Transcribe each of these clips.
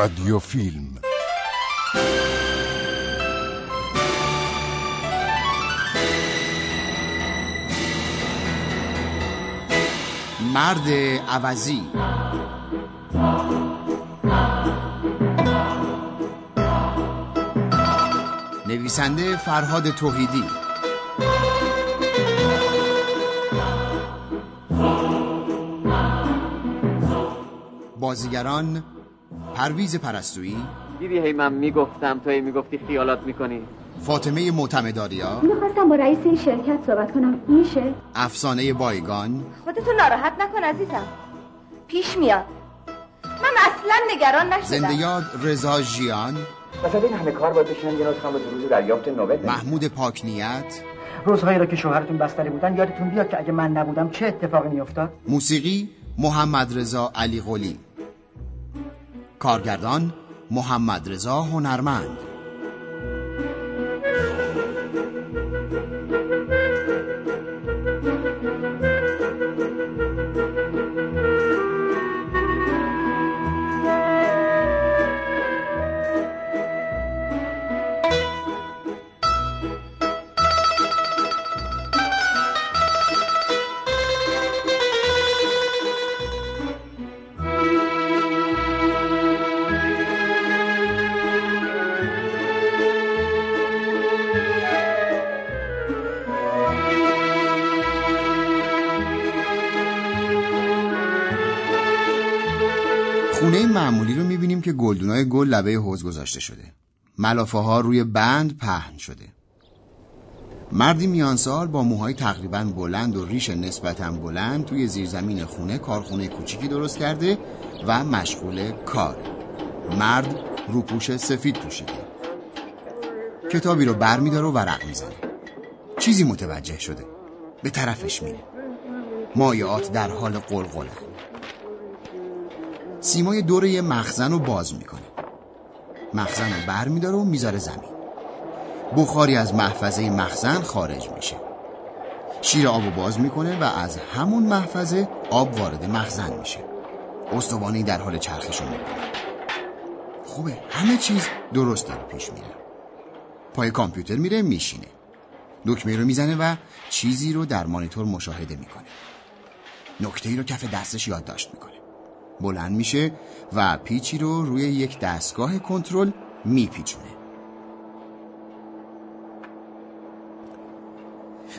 رادیو فیلم مرد عوضی. نویسنده فرهاد توحیدی. بازیگران پرویز پرستویی؟ دیدی هی من می‌گفتم تو هی می‌گفتی خیالات می‌کنی. فاطمه معتمداریا می‌خواستم با رئیس این شرکت صحبت کنم. میشه افسانه بایگان؟ خودتو ناراحت نکن عزیزم. پیش میاد. من اصلا نگران نشدم. زنده یاد رضا ژیان؟ مثلا این همه کار باید بشینن یه واسه روز دریافت نوبل محمود پاکنیت؟ روزهایی را که شوهرتون بستری بودن یادتون بیاد که اگه من نبودم چه اتفاقی میافتاد؟ موسیقی؟ محمد رضا علی قلی. کارگردان محمد رضا هنرمند. لبه حوز گذاشته شده. ملافه ها روی بند پهن شده. مردی میانسال با موهای تقریبا بلند و ریش نسبتا بلند توی زیرزمین خونه کارخونه کوچیکی درست کرده و مشغول کار. مرد روپوش سفید پوشیده. کتابی رو بر میداره و ورق می‌زنه. چیزی متوجه شده. به طرفش میره. مایعات در حال قلقلن سیمای دور یه مخزن رو باز می‌کنه. مخزن رو بر میداره و می‌ذاره زمین. بخاری از محفظه مخزن خارج میشه. شیر آب رو باز می‌کنه و از همون محفظه آب وارد مخزن میشه. استوانه در حال چرخش رو می‌کنه. خوبه همه چیز درست داره پیش میره. پای کامپیوتر میره میشینه. دکمه رو می‌زنه و چیزی رو در مانیتور مشاهده می‌کنه. نکته ای رو کف دستش یادداشت می‌کنه. بلند میشه و پیچی رو روی یک دستگاه کنترل میپیچونه.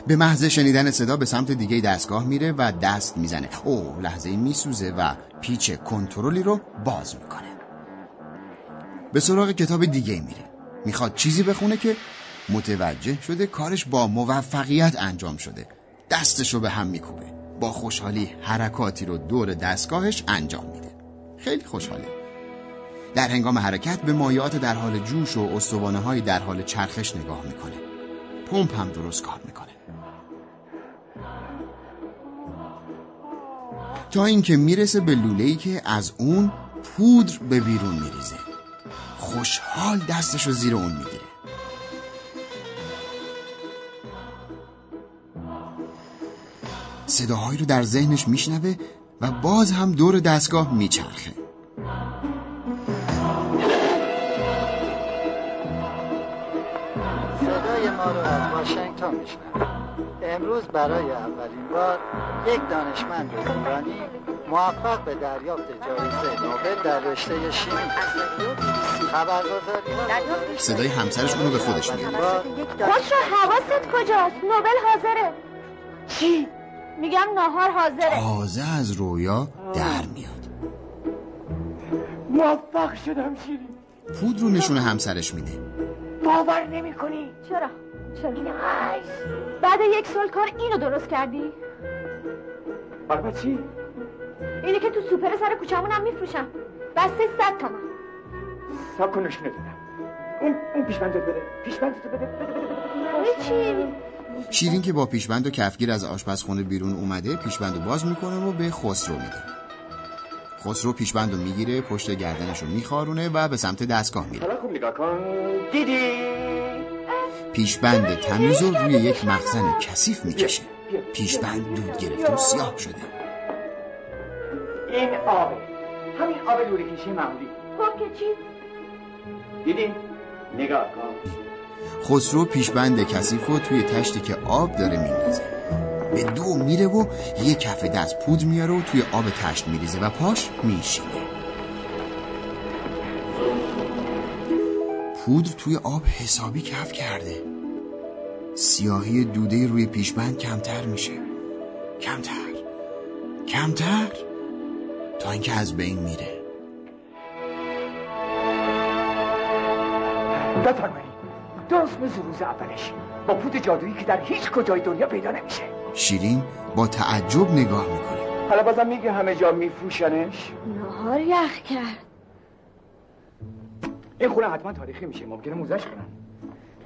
به محض شنیدن صدا به سمت دیگه دستگاه میره و دست می‌زنه. او لحظه میسوزه و پیچ کنترلی رو باز می‌کنه. به سراغ کتاب دیگه میره. می‌خواد چیزی بخونه که متوجه شده کارش با موفقیت انجام شده. دستشو به هم میکوبه. با خوشحالی حرکاتی رو دور دستگاهش انجام میده. خیلی خوشحاله در هنگام حرکت به مایعات در حال جوش و استوانه های در حال چرخش نگاه می‌کنه. پمپ هم درست کار می‌کنه. تا اینکه می‌رسه به لوله‌ای که از اون پودر به بیرون میریزه. خوشحال دستش رو زیر اون می‌گیره. صداهایی رو در ذهنش میشنوه و باز هم دور دستگاه میچرخه. صدای ما رو از واشنگتن میشنوید امروز برای اولین بار یک دانشمند ایرانی موفق به دریافت جایزه نوبل در رشته شیمی. خبرگزاری صدای همسرش اونو به خودش میاره خوش رو حواست کجاست؟ نوبل حاضره. چی؟ میگم ناهار حاضره. تازه از رویا در میاد. موفق شدم شیرین پود رو نشون همسرش میده. باور نمی کنی؟ چرا؟ چرا؟ بعد یک سال کار اینو درست کردی؟ حالا چی؟ اینه که تو سوپر سر کوچمون هم میفروشم. بسته صد تومن. سب کن نشونه دادم. اون اون پیشبندت بده. پیشبندت بده بده بده بده. چی؟ شیرین که با پیشبند و کفگیر از آشپزخونه بیرون اومده پیشبند رو باز می‌کنه و به خسرو میده. خسرو پیشبند رو می‌گیره پشت گردنش رو میخارونه و به سمت دستگاه میره. پیشبند تمیز رو روی یک مخزن کثیف می‌کشه. پیشبند دود گرفته و سیاه شده. این آبه همین آب لوله کشی معمولی. خب که چی؟ دیدی؟ نگاه کن. خسرو پیشبند کثیف رو توی تشتی که آب داره میندازه به دو میره و یه کف دست پود میاره و توی آب تشت میریزه و پاش میشینه. پودر توی آب حسابی کف کرده. سیاهی دوده روی پیشبند کمتر میشه. کمتر. کمتر. تا اینکه از بین میره. بفرمایید. درست مثل روز اولش. با پود جادویی که در هیچ کجای دنیا پیدا نمیشه. شیرین با تعجب نگاه می‌کنه. حالا بازم میگه همه جا میفروشنش؟ نهار یخ کرد. این خونه حتما تاریخی میشه. ممکنه موزش کنن.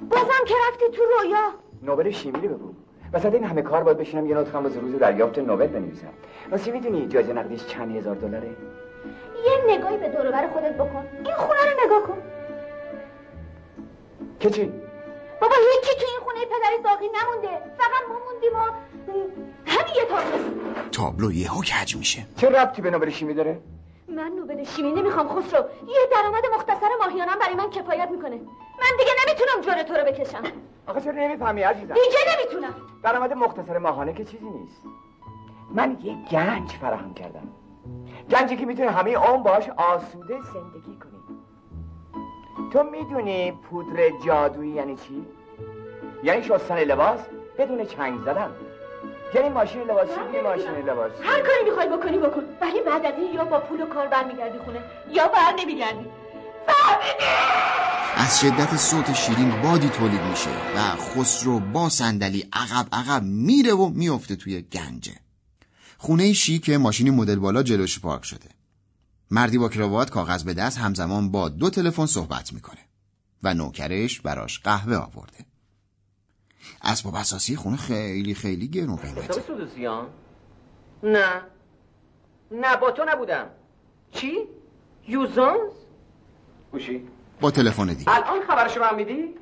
بازم که رفتی تو رویا. نوبل شیمیلی بگو. وسط این همه کار باید بشینم یه نطخم واسه روز دریافت نوبل بنویسم. راستی می‌دونی جایزه نقدیش چند هزار دلاره؟ یه نگاهی به دور خودت بکن. این خونه رو نگاه کن. که چی؟ بابا یکی تو این خونه پدری باقی نمونده. فقط ما موندیم و همین یه تابلو. تابلو یهو کج میشه. چه ربطی به نوبل شیمی داره؟ من نوبل شیمی نمی‌خوام خسرو. یه درآمد مختصر ماهیانم برای من کفایت می‌کنه. من دیگه نمی‌تونم جور تو رو بکشم. آخه چرا نمی‌فهمی عزیزم؟ دیگه نمی‌تونم. درآمد مختصر ماهانه که چیزی نیست. من یه گنج فراهم کردم. گنجی که می‌تونه همه عمر باش آسوده زندگی تو می‌دونی پودر جادویی یعنی چی؟ یعنی شستن لباس بدون چنگ زدن. یعنی ماشین لباسی یه ماشین لباسی هر کاری می‌خوای بکنی بکن. ولی بعد از این یا با پول و کار برمیگردی خونه یا بر نمیگردی. از شدت صوت شیرین بادی تولید میشه و خسرو با صندلی عقب عقب میره و میفته توی گنجه. خونه شیک ماشینی مدل بالا جلوش پارک شده. مردی با کراوات کاغذ به دست همزمان با دو تلفن صحبت می‌کنه و نوکرش براش قهوه آورده. اسباب اساسی خونه خیلی خیلی گرون قیمته. نه. نه با تو نبودم. چی؟ یوزانس؟ گوشی. با تلفن دیگه. الان خبرشو من میدی؟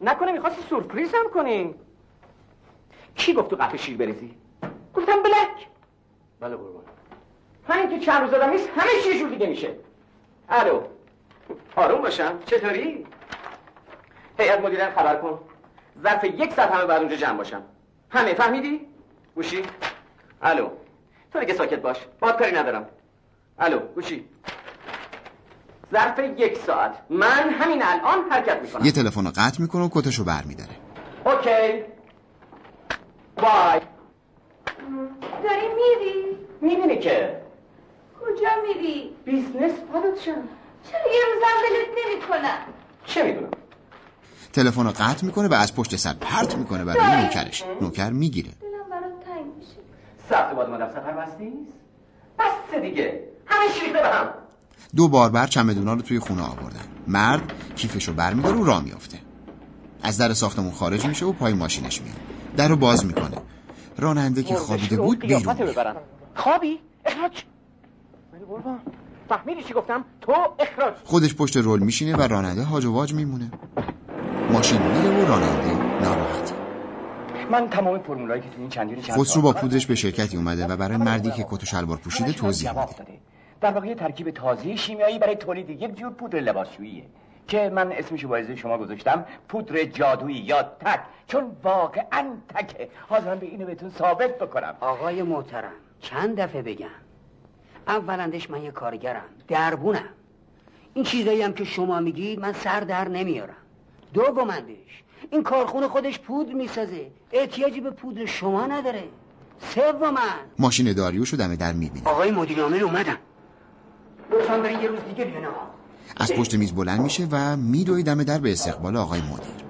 نکنه می‌خواستی سورپریزم کنی کی گفت تو قفل شیر بریزی؟ گفتم بلک. بله قربان. همین که چند روز دادم نیست همه چی جور دیگه میشه. الو. آروم باشم. چطوری؟ هیئت مدیران خبر کن. ظرف یک ساعت همه بعد اونجا جمع باشن. همه فهمیدی؟ گوشی؟ الو. تو دیگه ساکت باش. با تو کاری ندارم. الو گوشی. ظرف یک ساعت. من همین الان حرکت می‌کنم. یه تلفن رو قطع می‌کنه و کتشو برمیداره. OK. Bye. داری میری؟ می‌بینی که کجا میری؟ business پادشان چرا؟ یه روزم ولت نمی کنم؟ چه می‌دونم؟ تلفن رو قطع می‌کنه و از پشت سر پرت می‌کنه برای نوکرش. نوکر می‌گیره. دلم برات تنگ میشه. سخت باد مادم سفر بس نیست؟ بس دیگه. همه شیخته به هم دو باربر چمدونا رو توی خونه آوردن. مرد کیفش رو برمیداره و راه میافته. از در ساختمون خارج میشه و پای ماشینش میاد. در رو باز می‌کنه. راننده که خوابیده بود بیرون خوابی؟ اخراج ولی قربان فهمیدی چی گفتم؟ تو اخراج. خودش پشت رول میشینه و راننده هاج و واج میمونه. ماشین میره و راننده ناراحت من تمام فرمولایی که تو این چندین چند خسرو با پودرش به شرکتی اومده و برای مردی که کت و شلوار پوشیده توضیح میده. داده. در واقع یه ترکیب تازه شیمیایی برای تولید یک جور پودر لباسشوییه که من اسمشو با شما گذاشتم پودر جادویی یا تک. چون واقعا تکه. حاضرم به اینو بهتون ثابت بکنم. آقای محترم چند دفعه بگم؟ اولندش من یه کارگرم دربونم. این چیزایی هم که شما میگید من سر در نمیارم. دومندش این کارخونه خودش پودر می‌سازه. احتیاجی به پودر شما نداره. سومن ماشین داریوش رو دم در می‌بینه. آقای مدیر عامل اومدن. لطفا برین یه روز دیگه بیان از پشت میز بلند میشه و میدوی دم در به استقبال آقای مدیر.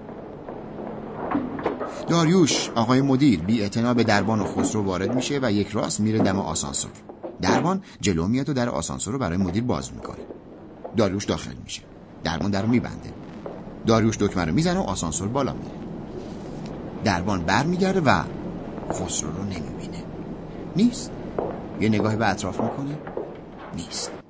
داریوش آقای مدیر بی به دربان و خسرو وارد میشه و یک راست میره دم آسانسور. دربان جلو میاد و در آسانسور رو برای مدیر باز می‌کنه. داریوش داخل میشه. دربان در رو میبنده. داریوش دکمه رو می‌زنه و آسانسور بالا میره. دربان برمیگرده و خسرو رو نمی‌بینه. نیست. یه نگاهی به اطراف می‌کنه. نیست.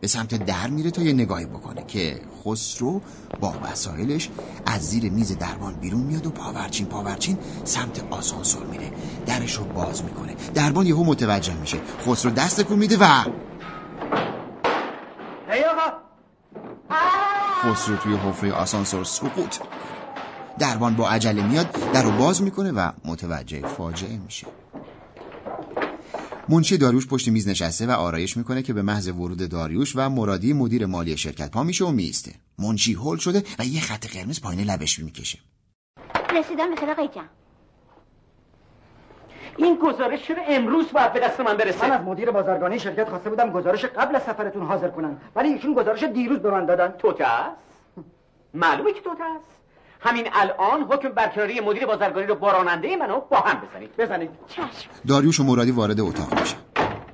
به سمت در میره تا یه نگاهی بکنه که خسرو با وسایلش از زیر میز دربان بیرون میاد و پاورچین پاورچین سمت آسانسور میره. درش رو باز می‌کنه. دربان یهو متوجه میشه. خسرو دست کن میده و خسرو توی حفره آسانسور سقوط دربان با عجله میاد در رو باز می‌کنه و متوجه فاجعه میشه. منشی داریوش پشت میز نشسته و آرایش می‌کنه که به محض ورود داریوش و مرادی مدیر مالی شرکت پا میشه و میسته منشی هول شده و یه خط قرمز پایین لبش می‌کشه. رسیدم به طلاق این گزارش چرا امروز باید به دست من برسه؟ من از مدیر بازرگانی شرکت خواسته بودم گزارش قبل از سفرتون حاضر کنن ولی ایشون گزارش دیروز به من دادن. توته است؟ معلومه که توته است. همین الان حکم برکناری مدیر بازرگانی رو با راننده منو با هم بزنید. بزنید. چشم. داریوش و مرادی وارد اتاق میشه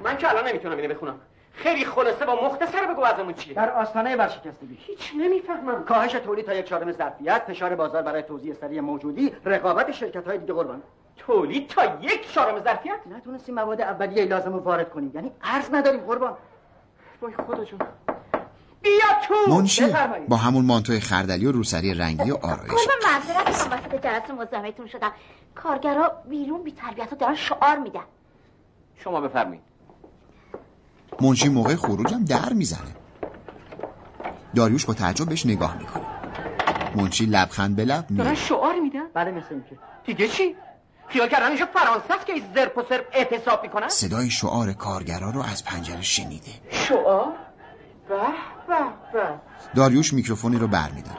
من که الان نمی‌تونم اینو بخونم. خیلی خلاصه با مختصر بگو ازمون چیه. در آستانه ورشکستگی. هیچ نمی‌فهمم. کاهش تولید تا یک چهارم ظرفیت فشار بازار برای توزیع سریع موجودی رقابت شرکت های دیگه قربان. تولید تا یک چهارم ظرفیت؟ نتونستیم مواد اولیه لازم رو وارد کنیم. یعنی ارز نداریم قربان. وای خدا جون بیا تو. منشی. با همون مانتو خردلی و روسری رنگی و آرایش. کل معذرت می‌خوام وسط جلسه مزاحمتون شدم. کارگرا بیرون بی تربیت دارن شعار میدن. شما بفرمایید. منشی موقع خروجم در می‌زنه. داریوش با تعجب بهش نگاه می‌کنه. منشی لبخند به لب دارن میره شعار میدن؟ بله مثل اینکه. دیگه چی؟ خیال کردن اینجا فرانسه است که این زرپ و سرپ اعتصاب می‌کنن؟ صدای شعار کارگرا رو از پنجره شنیده. شعار؟ به داریوش میکروفونی رو برمیداره.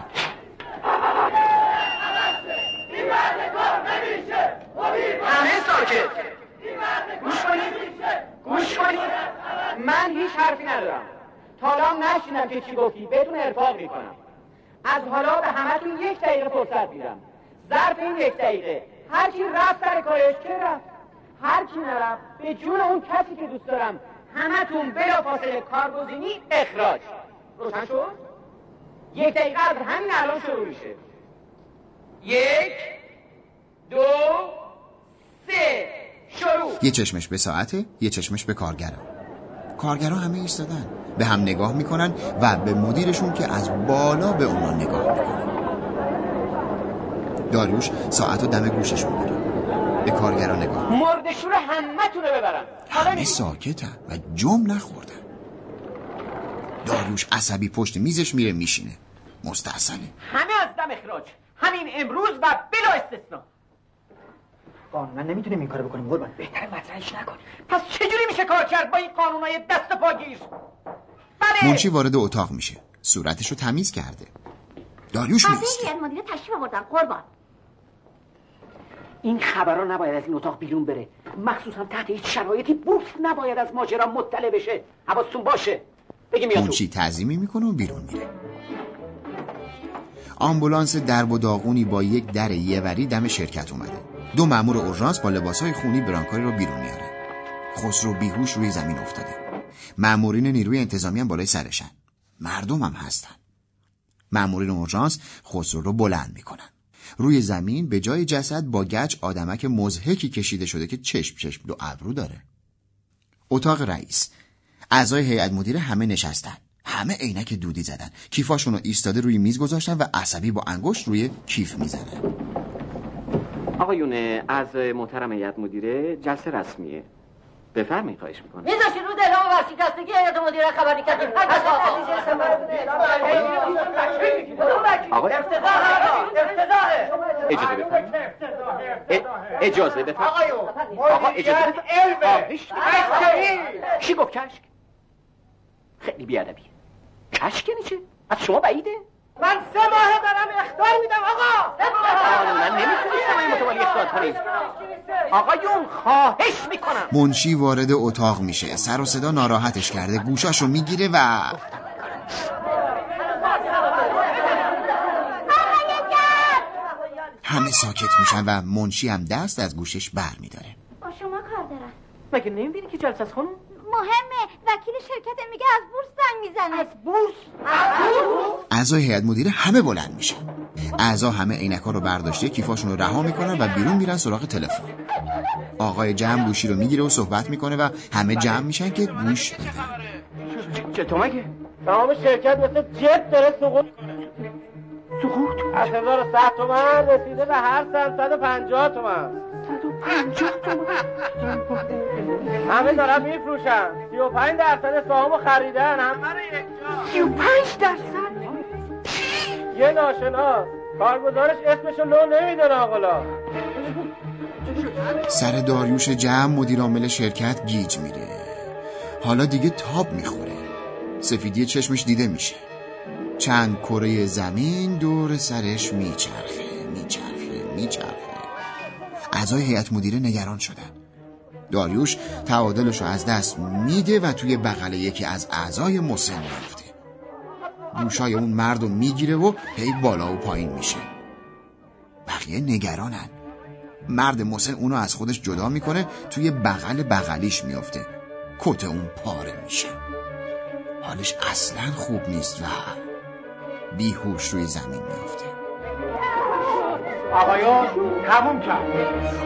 همه ساکت. گوش گوش من هیچ حرفی ندارم. تا حالا هم نشینم که چی گفتی. بدون ارفاق می‌کنم. از حالا به همتون یک دقیقه فرصت میدم. ظرف این یک دقیقه. هر کی رفت سر کارش که رفت؟ هر کی نرفت. به جون اون کسی که دوست دارم همتون بلا فاصله کارگزینی اخراج. روشن شد یک دقیقه از همین الان شروع میشه. یک دو سه شروع. یه چشمش به ساعته یه چشمش به کارگرا کارگرا همه ایستادن به هم نگاه می‌کنن و به مدیرشون که از بالا به اونا نگاه می‌کنن. داریوش ساعت و دم گوشش می‌گیره. به کارگرا نگاه مردشور همه تونه حالا همه ساکتن و جم نخوردن. داریوش عصبی پشت میزش میره میشینه. مستحسنه. همه از دم اخراج. همین امروز و بلا استثنا قانونا نمی‌تونیم این کارو بکنیم قربان. بهتر مطرحش نکنیم پس چجوری میشه کار کرد با این قانونای دست پاگیر بله. منشی وارد اتاق میشه. صورتشو تمیز کرده. داریوش میسته هیئت مدیره تشریف آوردن. قربان. این خبرها نباید از این اتاق بیرون بره. مخصوصا تحت هیچ شرایطی بورس نباید از ماجرا مطلع بشه. حواستون باشه. منشی تعظیمی می‌کنه و بیرون میره. آمبولانس درب و داغونی با یک در یوری دم شرکت اومده. دو مأمور اورژانس با لباسهای خونی برانکاری رو بیرون میارن. خسرو بیهوش روی زمین افتاده. مأمورین نیروی انتظامی هم بالای سرشن. مردم هم هستن. مأمورین اورژانس خسرو رو بلند می‌کنن. روی زمین به جای جسد با گچ آدمک مزهکی کشیده شده که چشم چشم دو ابرو داره. اتاق رئیس. اعضای هیئت مدیره همه نشستن. همه عینک دودی زدن. کیفاشون رو ایستاده روی میز گذاشتن و عصبی با انگشت روی کیف می‌زنن آقایون از محترم هیئت مدیره جلسه رسمیه. بفرمایید خواهش می‌کنم. میذاشی رو اعلام ورشکستگی هیئت مدیره خبری کردیم آقا اجازه بفرمایید. اجازه بفرمایید. آقا اجازه بفرمایید. کی گفت کشک؟ خیلی بیادبیه کشک یعنی چه از شما بعیده؟ من سه ماه دارم اختار میدم آقا! من نمی‌تونستم این متوالی اختار کنیم آقایون خواهش می‌کنم. منشی وارد اتاق میشه. سر و صدا ناراحتش کرده. گوشاشو می‌گیره و همه ساکت میشن و منشی هم دست از گوشش بر میداره با شما کار دارم. مگه نمی‌بینی که جلسه از خانم مهمه. وکیل شرکت میگه از بورس زنگ می‌زنه. از بورس؟ اعضای هیئت مدیره همه بلند میشن. اعضا همه عینکا رو برداشته کیفاشون رو رها می‌کنن و بیرون میرن سراغ تلفن. آقای جمع گوشی رو می‌گیره و صحبت می‌کنه و همه جمع میشن که گوش بدن. چطور مگه؟ تمام شرکت مثل جت داره سقوط سقوط؟ از 1100 تومن رسیده به هر سن 150 تومن 150 تومن. همه دارن میفروشن. 35 درصد سهامو خریدن همه رو یک جا. 35 درصد؟ یه ناشناس. کارگزارش اسمشو لو نمی‌دونه آقلا سر داریوش جمع مدیر عامل شرکت گیج میره. حالا دیگه تاب می‌خوره. سفیدی چشمش دیده میشه. چند کره زمین دور سرش میچرخه میچرخه میچرخه. اعضای هیئت مدیره نگران شدن داریوش تعادلش رو از دست میده و توی بغل یکی از اعضای مسن میفته گوشای اون مرد رو می‌گیره و هی بالا و پایین میشه. بقیه نگرانن. مرد مسن اونو از خودش جدا می‌کنه توی بغل بغلیش میفته کت اون پاره میشه. حالش اصلا خوب نیست و بیهوش روی زمین میفته آقایان تموم کرد.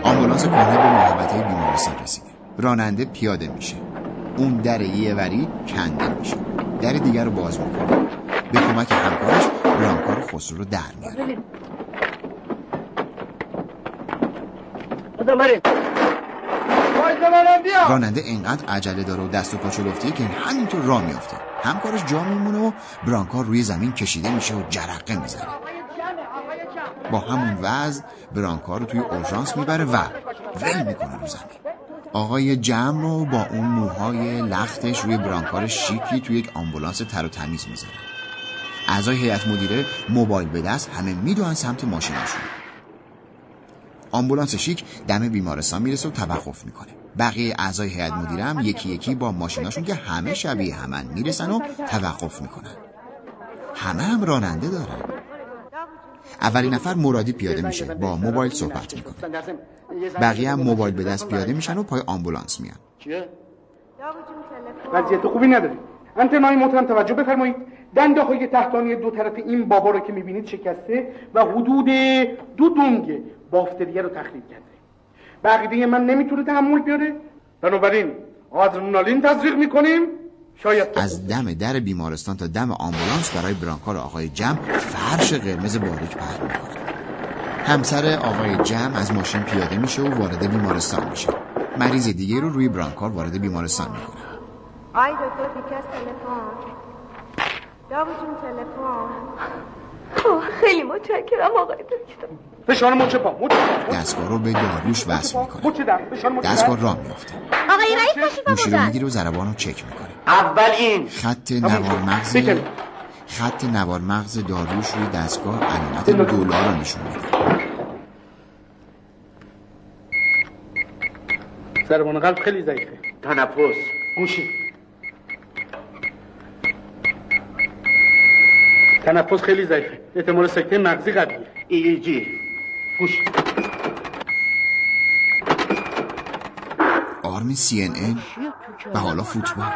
آمبولانس کهنه به محبته بیمارستان رسیده. راننده پیاده میشه. اون در یه وری کنده میشه. در دیگر رو باز می‌کنه. به کمک همکارش برانکار خسرو رو در میاره. راننده اینقدر عجله داره و دست و پا چلفتیه که همینطور راه میافته. همکارش جا میمونه و برانکار روی زمین کشیده میشه و جرقه می‌زنه. با همون وضع برانکار رو توی اورژانس می‌بره و ول می‌کنه رو زمین. آقای جمع رو با اون موهای لختش روی برانکار شیکی توی یک آمبولانس تر و تمیز می‌ذاره. اعضای هیئت مدیره موبایل به دست همه می‌دونن سمت ماشینشون. آمبولانس شیک دم بیمارستان می‌رسه و توقف می‌کنه. بقیه اعضای هیئت مدیره هم یکی یکی با ماشیناشون که همه شبیه همن می‌رسن و توقف می‌کنن. همه هم راننده دارن. اولین نفر مرادی پیاده میشه. با موبایل صحبت می‌کنه. بقیه هم موبایل به دست پیاده میشن و پای آمبولانس میان. وضعیت خوبی نداری. انتنای محترم توجه بفرمایید. دنده های تحتانی دو طرف این بابا رو که می‌بینید شکسته و حدود دو دنگ بافتریه رو تخریب کرده. بقیده من نمی‌تونه تحمل بیاره. بنابراین آدرنالین تزریق می‌کنیم. از دم در بیمارستان تا دم آمبولانس برای برانکار آقای جم فرش قرمز باریک پهن می‌کنه. همسر آقای جم از ماشین پیاده میشه و وارد بیمارستان میشه. مریض دیگه رو روی برانکار وارد بیمارستان می‌کنه. آی دکتر بیکس تلفن. داوود جون تلفن. خیلی متشکرم آقای دکتر. فشار مچ پا مچ پا دستگاه رو به داریوش وصل می‌کنه. دستگاه راه میفته آقای رئیس تشریف گوشی رو آوردن. می‌گیره و ضربان رو چک می‌کنه. اول این خط نوار مغز. خط نوار مغز داریوش روی دستگاه علامت دلار رو نشون میده. ضربان قلب خیلی ضعیفه. تنفس. گوشی. تنفس خیلی ضعیفه. احتمال سکته مغزی قویه. ایجی گوش. آرم سی ان ان و حالا فوتبال.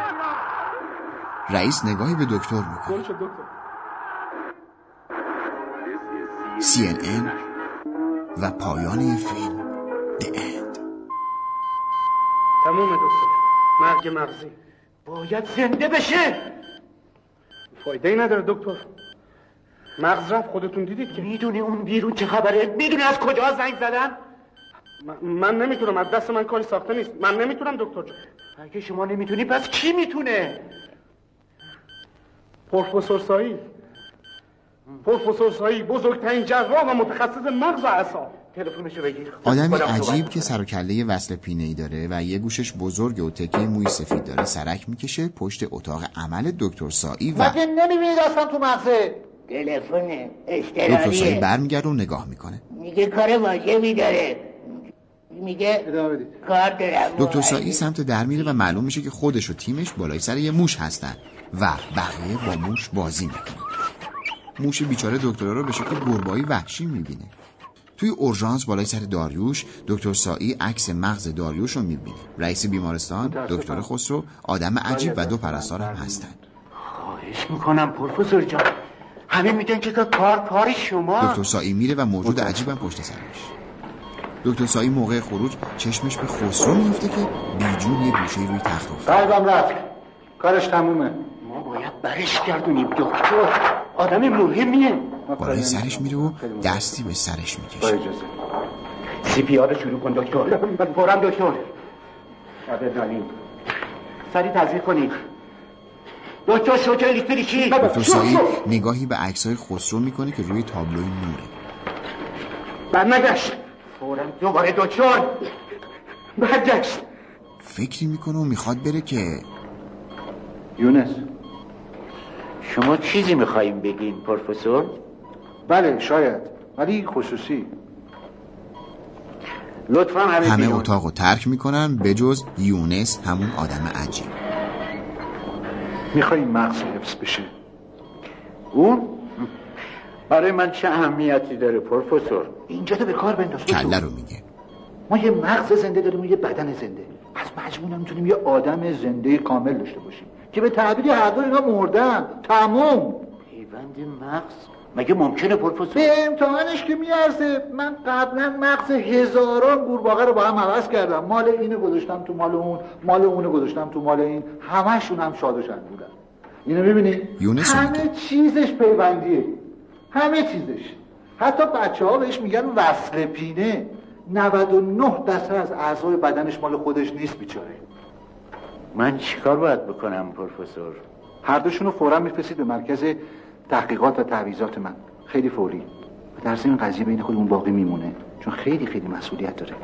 رئیس نگاهی به دکتر می‌کنه. سی ان ان و پایان این فیلم The End. تمومه دکتر. مرگ مغزی. باید زنده بشه. فایده ای نداره دکتر. مغز رفت خودتون دیدید که. می‌دونی اون بیرون چه خبره؟ می‌دونی از کجا زنگ زدن من, من نمی‌تونم از دست من کاری ساخته نیست. من نمی‌تونم دکتر جان. اگه شما نمی‌تونی پس کی می‌تونه؟ پروفسور سایی. پروفسور سایی بزرگترین جراح و متخصص مغز و اعصاب. تلفنشو بگیر. آدمی عجیب که سر و کله وصل پینه ای داره و یه گوشش بزرگ و تکه موی سفید داره. سرک می‌کشه پشت اتاق عمل دکتر سایی و مگه نمی‌بینید اصلا تو مغزه تلفن دکتر سایی برمیگرده و نگاه می‌کنه. میگه کار واجبی داره. میگه کار دارم. دکتر سایی سمت در میره و معلوم میشه که خودش و تیمش بالای سر یه موش هستن و بقیه با موش بازی می‌کنن. موش بیچاره دکترا رو به شکل گربایی وحشی می‌بینه. توی اورژانس بالای سر داریوش دکتر سایی عکس مغز داریوش رو می‌بینه. رئیس بیمارستان دکتر خسرو آدم عجیب و دو پرستار هم هستن. خواهش می‌کنم پروفسور جان. همه میگن که کار کار شما. دکتر سایی میره و موجود عجیبم پشت سرش. دکتر سایی موقع خروج چشمش به خسرو میفته که بیجون یه گوشه روی تخت افتاده قلبم رفت. کارش تمومه. ما باید برش گردونیم دکتر. آدم مهمیه. بالای سرش میره و دستی به سرش با می‌کشه اجازه. سی پی آر شروع کن دکتر. فورا دکتر. آدرنالین سری تزریق کنید دکتر شوکر الکتریکی دکتر سایی نگاهی به عکسای خسرو می‌کنه که روی تابلوی نوره برنگشت. فورا دوباره دکتر. برگشت. فکری می‌کنه و می‌خواد بره که یونس شما چیزی میخواییم بگین پروفسور؟ بله شاید. ولی خصوصی. لطفا همه همه. اتاق رو ترک می‌کنن به جز یونس همون آدم عجیب. میخوایی مغز حفظ بشه. اون؟ برای من چه اهمیتی داره پروفسور؟ اینجا تو به کار بنداز کله رو میگه. ما یه مغز زنده داریم و یه بدن زنده. از مجموعه می‌تونیم یه آدم زنده کامل داشته باشیم که به تعبیر هر دو اینا مردن. تموم. پیوند مغز. مگه ممکنه پروفسور به امتحانش که میارزه. من قبلا مغز هزاران قورباغه رو با هم عوض کردم. مال اینو گذاشتم تو مال اون مال اونو گذاشتم تو مال این. همشون هم شاد و شد بودن. اینو می‌بینی؟ همه چیزش پیوندیه. همه چیزش. حتی بچه ها بهش میگن وصل پینه 99 درصد از اعضای بدنش مال خودش نیست بیچاره. من چیکار باید بکنم پروفسور؟ هر دوشون رو فورا میفرستید به مرکز تحقیقات و تعویضات من. خیلی فوری. و در ضمن قضیه بین خودمون باقی میمونه. چون خیلی خیلی مسئولیت داره.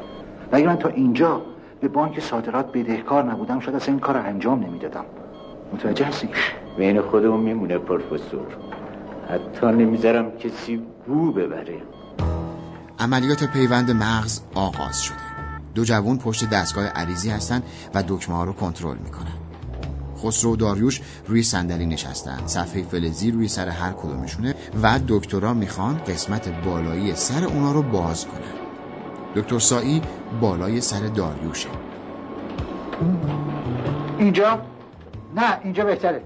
و اگه من تا اینجا به بانک صادرات بدهکار نبودم شاید اصلا این کار رو انجام نمی‌دادم. متوجه هستی؟ بین خودمون میمونه پروفسور. حتی نمی‌ذارم کسی بو ببره. عملیات پیوند مغز آغاز شده. دو جوون پشت دستگاه عریضی هستن و دکمه ها رو کنترل می‌کنن. خسرو و داریوش روی صندلی نشستن. صفحه فلزی روی سر هر کدومشونه و دکترا می‌خوان قسمت بالایی سر اونا رو باز کنن. دکتر سایی بالای سر داریوشه. اینجا؟ نه اینجا بهتره.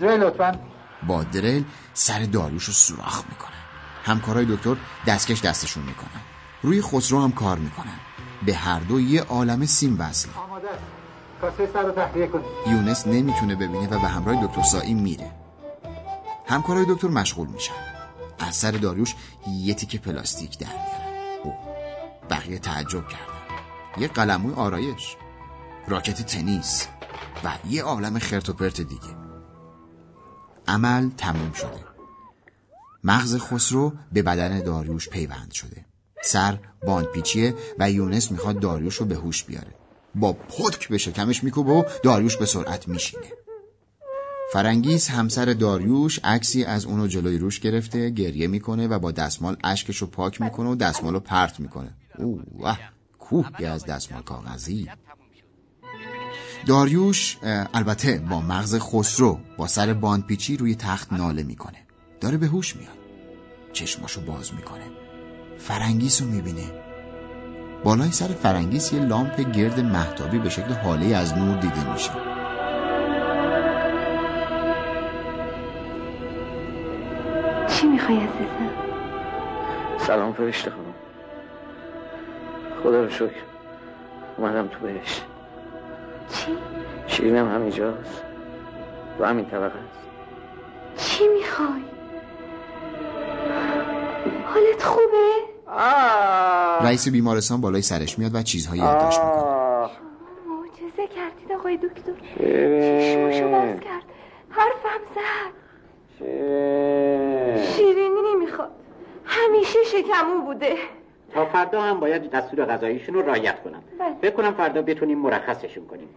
دره لطفا. با درل سر داریوش رو سوراخ می‌کنن. همکارای دکتر دستکش دستشون می‌کنن. روی خسرو هم کار می‌کنن. به هر دو یه عالم سیم وصله یونس نمی‌تونه ببینه و به همراه دکتر سایی میره. همکارای دکتر مشغول میشن. از سر داریوش یه تیکه پلاستیک در میارن. اوه، بقیه تعجب کردن. یه قلموی آرایش. راکت تنیس. و یه عالم خرت و پرت دیگه. عمل تموم شده. مغز خسرو به بدن داریوش پیوند شده. سر باندپیچیه و یونس می‌خواد داریوش رو به هوش بیاره. با پتک به شکمش میکوبه و داریوش به سرعت میشینه. فرنگیز همسر داریوش عکسی از اونو جلوی روش گرفته گریه می‌کنه و با دستمال اشکش پاک می‌کنه و دستمال رو پرت می‌کنه. اوه کوهی از دستمال کاغذی. داریوش البته با مغز خسرو با سر باندپیچی روی تخت ناله می‌کنه. داره به هوش میاد. چشماشو باز می‌کنه. فرنگیس رو می‌بینه. بالای سر فرنگیس یه لامپ گرد مهتابی به شکل هاله از نور دیده میشه. چی می‌خوای عزیزم؟ سلام فرشته خانم. خدا رو شکر. اومدم تو بهشت. چی؟ شیرینم همینجاست تو همین طبقه است چی می‌خوای؟ حالت خوبه؟ رئیس بیمارستان بالای سرش میاد و چیزهایی یادداشت می‌کنه. معجزه کردید آقای دکتر. چشماشو باز کرد. حرفم زد. شیرینی نمی‌خواد. همیشه شکمو بوده. تا فردا هم باید دستور غذاییشون رو رعایت کنم. بله. فکر کنم فردا بتونیم مرخصشون کنیم.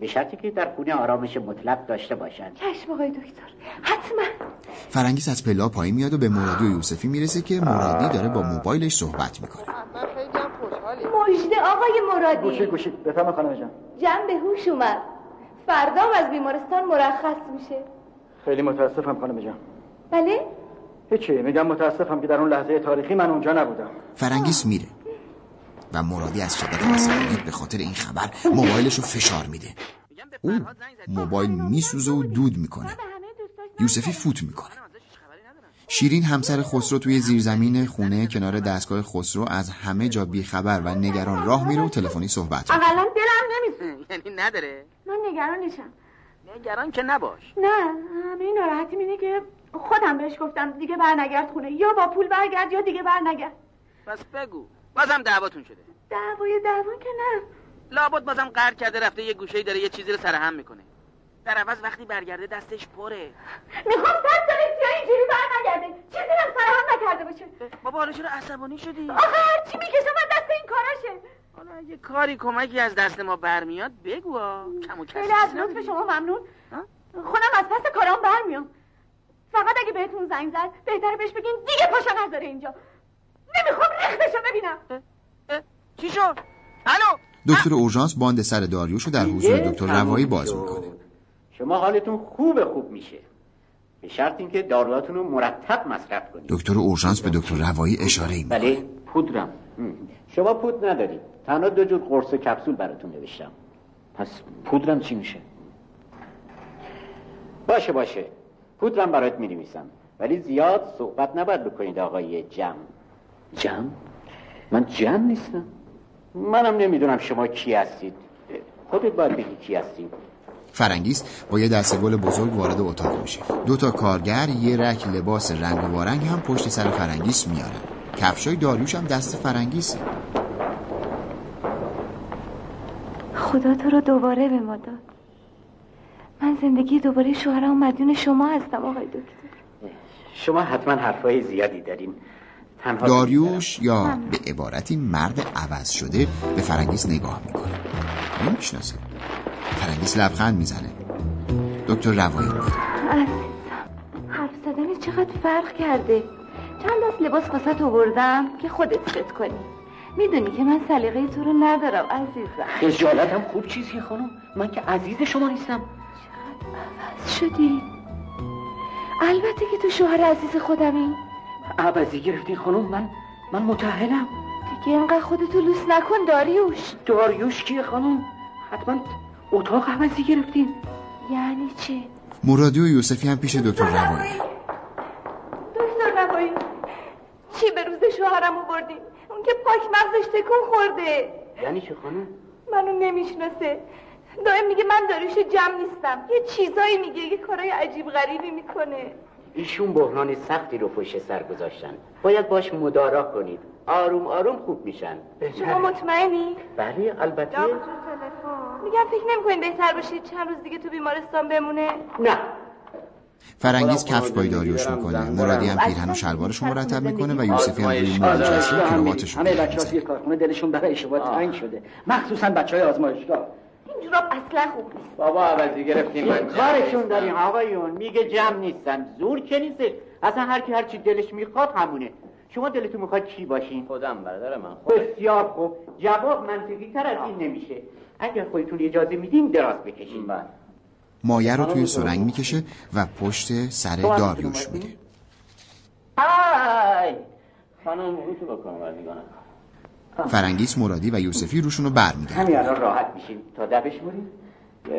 به شرطی که در خونه آرامش مطلق داشته باشن چشم آقای دکتر حتما. فرنگیس از پلا پایین میاد و به مرادی و یوسفی می‌رسه که مرادی داره با موبایلش صحبت می‌کنه. مجده آقای مرادی. گوشید گوشید بفهم خانم جان. جمع به هوش اومد. فردا از بیمارستان مرخص میشه. خیلی متاسفم خانم جان. بله؟ هیچی میگم متاسفم که در اون لحظه تاریخی من اونجا نبودم. فرنگیس میره. و مرادی از شدت عصبانیت به خاطر این خبر موبایلش رو فشار میده. او موبایل میسوزه و دود می‌کنه. یوسفی فوت می‌کنه. شیرین همسر خسرو توی زیرزمین خونه کنار دستگاه خسرو از همه جا بیخبر و نگران راه میره و تلفنی صحبت می‌کنه. اقلا دلم نمیسوزه. یعنی نداره. من نگرانشم نگران که نباش. نه همه ناراحتیم اینه که خودم بهش گفتم دیگه برنگرد خونه. یا با پول برگرد یا دیگه برنگرد. پس بگو. بازم دعواتون شده. دعوای دعوا که نه. لابد بازم قهر کرده رفته یه گوشه داره یه چیزی رو سرهم می‌کنه. در عوض وقتی برگرده دستش پره. می‌خوام صد سال سیاه اینجوری برنگرده. چیزی هم سرحال نکرده باشه. بابا حالا چرا عصبانی شدی؟ آخه هرچی می‌کشم از دست این کاراشه. حالا اگه کاری کمکی از دست ما برمیاد بگو کم و خیلی از لطف شما ممنون. خودم از پس کارام برمیام. فقط اگه بهتون زنگ زد بهتره بهش بگین دیگه پاشا نذاره اینجا. نمی‌خوام رختشو ببینم. چی شد؟ الو. دکتر اورژانس باند سر داریوش رو در حضور دکتر روایی باز می‌کنه. شما حالتون خوب خوب میشه. به شرط اینکه داروهاتون رو مرتب مصرف کنید. دکتر اورژانس به دکتر روایی اشاره ای بله پودرم. شما پودر ندارید تنها دو جور قرص کپسول براتون نوشتم. پس پودرم چی میشه؟ باشه باشه. پودرم برات می نویسم ولی زیاد صحبت نباید بکنید آقای جم. جم؟ من جم نیستم. منم نمی‌دونم شما کی هستید. خودت باید بگی کی هستید فرنگیس با یه دسته گل بزرگ وارد اتاق میشه دو تا کارگر یه رک لباس رنگ و رنگ هم پشت سر فرنگیس میارن. کفشای داریوش هم دست فرنگیسه. خدا تو رو دوباره به ما داد. من زندگی دوباره شوهرم مدیون شما هستم آقای دکتر. شما حتما حرفای زیادی دارین. داریوش یا به عبارتی مرد عوض شده به فرنگیس نگاه می‌کنه. نمی‌شناسه. فرنگیس لبخند می‌زنه. دکتر روایی میگه. عزیزم حرف زدن چقدر فرق کرده؟ چند دست لباس واسه آوردم که خودت فت کنی. می‌دونی که من سلیقه تو رو ندارم عزیزم. خجالتم خوب چیزی خانم. من که عزیز شما نیستم. عوض شدی. البته که تو شوهر عزیز خودمی. عوضی گرفتین خانم من من متحلم دیگه اینقدر خودتو لوس نکن داریوش. داریوش کیه خانم؟ حتما اتاق عوضی گرفتین یعنی چه مرادی و یوسفی هم پیش دکتر روایی دکتر روایی چی به روز شوهرم بردی اون که پاک مغزش تکون خورده. یعنی چه خانم؟ منو نمی‌شناسه. دائم میگه من داریوش جمع نیستم. یه چیزایی میگه یه کارای عجیب غریبی می‌کنه. ایشون بحران سختی رو پشت سر گذاشتن. باید باش مدارا کنید. آروم آروم خوب میشن. شما مطمئنی؟ بله البته. میگم فکر نمی‌کنین بهتر باشید چند روز دیگه تو بیمارستان بمونه؟ نه. فرنگیز کفش پای داریوش می‌کنه. مرادی هم پیرهن و شلوارش رو مرتب می‌کنه و یوسفی هم روی موی نشسته و کراواتش رو همه بچه‌ها توی کارخونه دلشون برای اشتباه تنگ شده. مخصوصا بچهای آزمایشگاه. این جوراب اصلا خوب نیست. بابا عوضی گرفتیم من کارشون داریم آقایون؟ میگه جمع نیستن زور که نیست. اصلا هر کی هر چی دلش می‌خواد همونه. شما دلتون می‌خواد چی باشین؟ خودم برادر من بسیار خوب. جواب منطقی تر از این نمیشه. اگر خودتون اجازه میدین دراز بکشین. مایه رو توی سرنگ می‌کشه و پشت سر داریوش میره های خانم تو بکنم فرنگیس مرادی و یوسفی روشون رو برمیگرد همین الان راحت میشین تا دبش بریم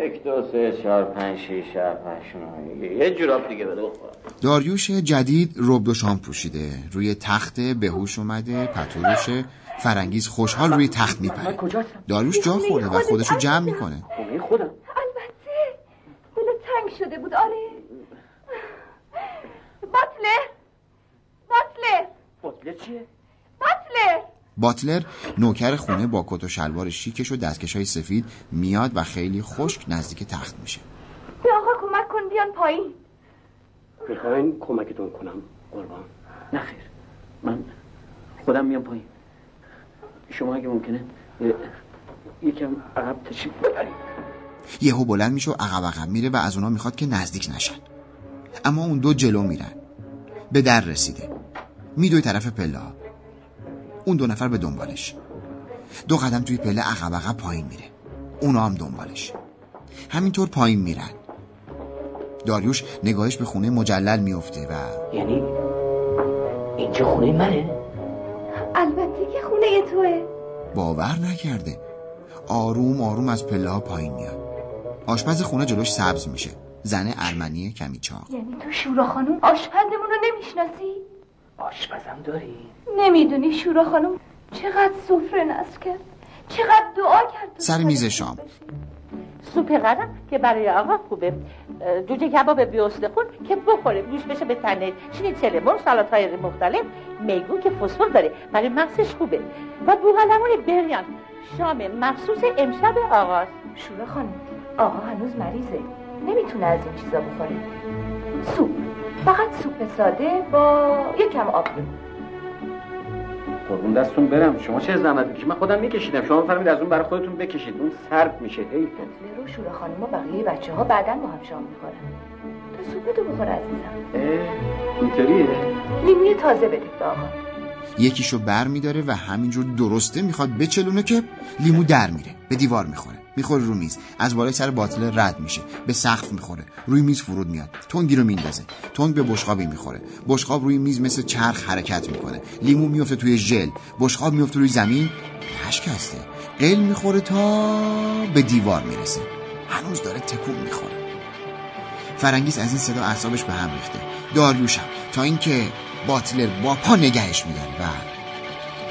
یک دو سه چهار پنج شیش نه یه جوراب دیگه بده. بخورم داریوش جدید رب و شام پوشیده. روی تخت بهوش اومده پتوروشه فرنگیز خوشحال روی تخت میپره. داریوش جا خورده و خودشو جمع می‌کنه. خودم. البته. دل تنگ شده بود آره باتلر باتلر باتلر چیه؟ باتلر باتلر نوکر خونه با کت و شلوار شیکش و دستکش های سفید میاد و خیلی خشک نزدیک تخت میشه. به آقا کمک کن بیان پایین. می‌خواین کمکتون کنم قربان. نخیر من خودم میام پایین. شما اگه ممکنه یکم عقب تشریف ببرید. یهو بلند میشه و عقب عقب میره و از اونا می‌خواد که نزدیک نشن. اما اون دو جلو میرن. به در رسیده. میدوی طرف پله ها. اون دو نفر به دنبالش. دو قدم توی پله عقب عقب پایین میره. اونا هم دنبالش. همینطور پایین میرن. داریوش نگاهش به خونه مجلل میفته و یعنی اینجا خونه منه؟ البته که خونه توه. باور نکرده. آروم آروم از پله ها پایین میاد. آشپز خونه جلوش سبز میشه. زن ارمنی کمی چاق یعنی تو شورا خانم آشپزمون رو نمی‌شناسی؟ آشپزم داری؟ نمی‌دونی شورا خانم چقدر سفره نصب کرد چقدر دعا کرد سر میز شام. سوپ قرم که برای آقا خوبه. جوجه کباب بیوستخون که بخوره. گوش بشه به تنه. شنیتسل مرغ سالات های مختلف. میگو که فسفر داره. برای مغزش خوبه. و بوغلمون بریان. شام مخصوص امشب آقاست. شورا خانم آقا هنوز مریضه. نمی‌تونه از این چیزا بخوره. سوپ. فقط سوپ ساده با یکم آب قربون دستون برم. شما چه زحمت که من خودم میکشیدم. شما فرمید از اون برای خودتون بکشید. اون سرد میشه. حیفه. بطلر و شورا خانم و بقیه بچه ها بعدا با هم شام می‌خورن. تو سوپتو بخور عزیزم. اینطوریه. لیموی تازه بده به آقا. یکیشو بر میداره و همینجور درسته می‌خواد بچلونه که لیمو در میره به دیوار می‌خوره. می‌خوره رو میز. از بالای سر باطل رد میشه. به سقف می‌خوره. روی میز فرود میاد. تنگی رو میندازه. تنگ به بشقابی می‌خوره. بشقاب روی میز مثل چرخ حرکت می‌کنه. لیمو میفته توی ژل. بشقاب میفته روی زمین. نشکسته قل می‌خوره تا به دیوار می‌رسه. هنوز داره تکون می‌خوره. فرنگیس از این صدا اعصابش به هم ریخته. داریوشم. تا اینکه باتلر با پا نگهش میداره و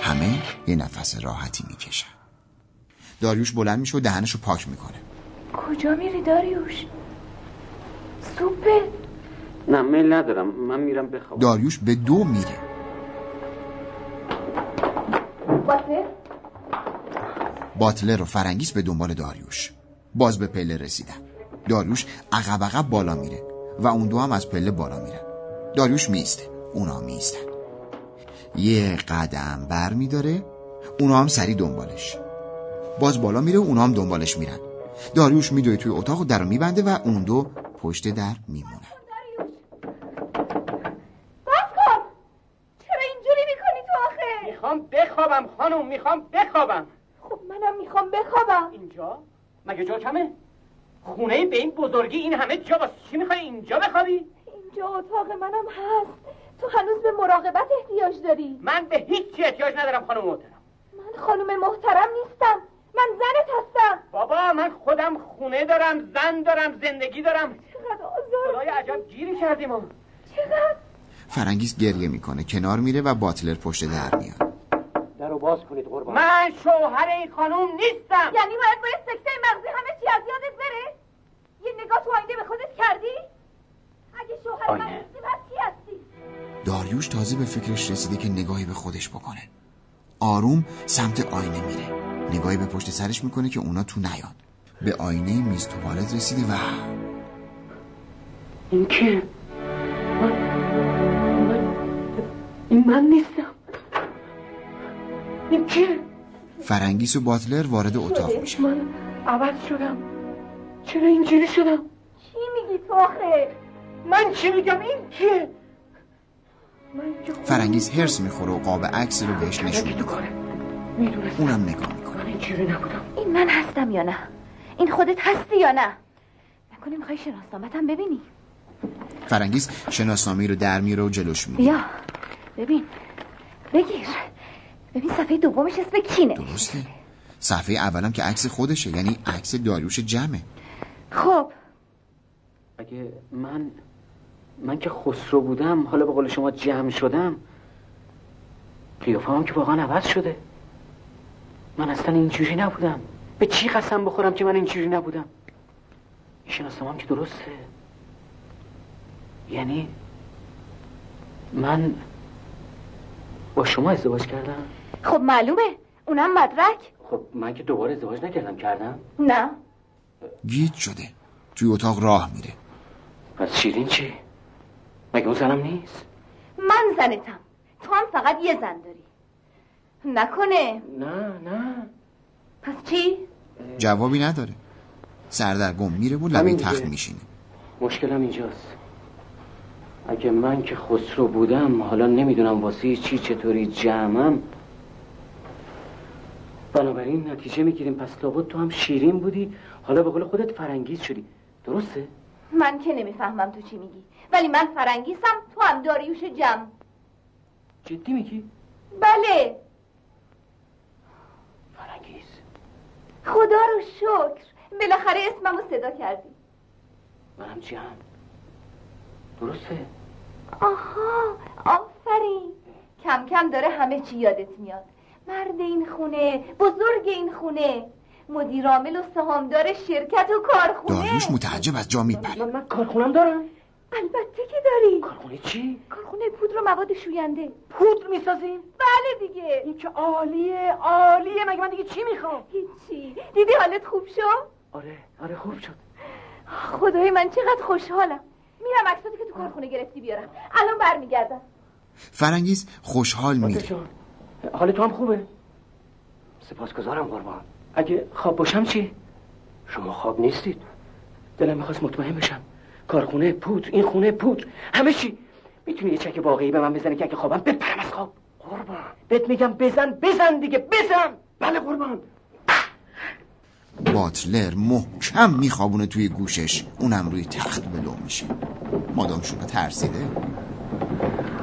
همه یه نفس راحتی می‌کشن. داریوش بلند میشه و دهنشو پاک می‌کنه. کجا میری داریوش؟ سوپه نه میل ندارم. من میرم بخوابم. داریوش به دو میره. باطل؟ باتلر و فرنگیس به دنبال داریوش. باز به پله رسیدن. داریوش عقب عقب بالا میره و اون دو هم از پله بالا میرن. داریوش میسته اونا میستن یه قدم بر میداره اونا هم سری دنبالش. باز بالا میره و اونا هم دنبالش میرن. داریوش میدوه توی اتاق و در رو میبنده و اون دو پشت در میمونن. بس کن. چرا اینجوری می‌کنی تو آخه؟ می‌خوام بخوابم خانم می‌خوام بخوابم. خب منم می‌خوام بخوابم. اینجا؟ مگه جا کمه؟ خونه به این بزرگی این همه جا واسه چی می‌خوای اینجا بخوابی؟ اینجا اتاق منم هست. تو هنوز به مراقبت احتیاج داری؟ من به هیچ چی احتیاج ندارم خانم محترم. من خانم محترم نیستم. من زنت هستم. بابا من خودم خونه دارم زن دارم زندگی دارم. چقدر آزار. خدای عجب گیری کردیم ما چقدر؟ فرنگیس گریه می‌کنه کنار میره و باتلر پشت در میاد. درو باز کنید قربان. من شوهر این خانم نیستم. یعنی باید با یه سکته مغزی همه چی از یادت بره؟ یه نگاه تو آینه به خودت کردی؟ اگه شوهر من. نیستی پس کی هستی؟ داریوش تازه به فکرش رسیده که نگاهی به خودش بکنه. آروم سمت آینه میره. نگاهی به پشت سرش می‌کنه که اونا تو نیاد. به آینه میز توالت رسیده و این که من... من... این من نیستم. این که فرنگیس و باتلر وارد اتاق میشن. من عوض شدم. چرا اینجوری شدم؟ چی میگی تو آخه؟ من چی میگم؟ این که فرنگیس هرس می‌خوره و قاب عکس رو بهش نشون میده. اونم نگاه می‌کنه. من اینجوری نبودم. این من هستم یا نه؟ این خودت هستی یا نه؟ نکنه می‌خوای شناسنامتم ببینی. فرنگیس شناسنامه رو در میره و جلوش میده بیا. ببین. بگیر. ببین صفحه دومش اسم کینه. درسته. صفحه اولم که عکس خودشه یعنی عکس داریوش جمعه. خب. اگه من من که خسرو بودم حالا به قول شما جمع شدم قیافه هم که واقعا عوض شده. من اصلا اینجوری نبودم. به چی قسم بخورم که من اینجوری نبودم؟ این شناسنامه‌ام که درسته. یعنی من با شما ازدواج کردم. خب معلومه. اونم مدرک. خب من که دوباره ازدواج نکردم کردم؟ نه. گیج شده. توی اتاق راه میره. پس شیرین چی؟ مگه اون زنم نیست؟ من زنتم. تو هم فقط یه زن داری. نکنه. نه نه. پس چی؟ جوابی نداره. سردرگم میره و لبه تخت. میشینه. مشکلم اینجاست. اگه من که خسرو بودم حالا نمی‌دونم واسه چی چطوری جمعم. بنابراین نتیجه می‌گیریم. پس لابد تو هم شیرین بودی. حالا به قول خودت فرنگیز شدی. درسته؟ من که نمی‌فهمم تو چی میگی. ولی من فرنگیسم تو هم داریوش جمع جدی میگی؟ بله. فرنگیز خدا رو شکر. بالاخره اسممو صدا کردی. منم جمع درسته؟ آها آفرین. کم کم داره همه چی یادت میاد. مرد این خونه بزرگ این خونه. مدیر عامل و سهامدار شرکت و کارخونه. داریوش متعجب از جا میپره. من, من کارخونم دارم. البته که داری کارخونه چی؟ کارخونه پودر و مواد شوینده. پودر می‌سازیم؟ بله دیگه. این که عالیه عالیه. مگه من دیگه چی می‌خوام؟ هیچی. دیدی حالت خوب شد؟ آره آره خوب شد. خدای من چقدر خوشحالم. میرم عکساتی که تو کارخونه گرفتی بیارم. الان برمیگردم. فرنگیز خوشحال میره حال تو هم خوبه؟ سپاسگزارم قربان. اگه خواب باشم چی؟ شما خواب نیستید. دلم می‌خواست مطمئن بشم. کارخونه پود این خونه پود همه چی. می‌تونی یه چک واقعی به من بزنی که اگه خوابم بپرم از خواب. قربان. بهت میگم بزن بزن دیگه بزن. بله قربان. باتلر محکم میخوابونه توی گوشش. اونم روی تخت بلو میشه. مادام شونا ترسیده؟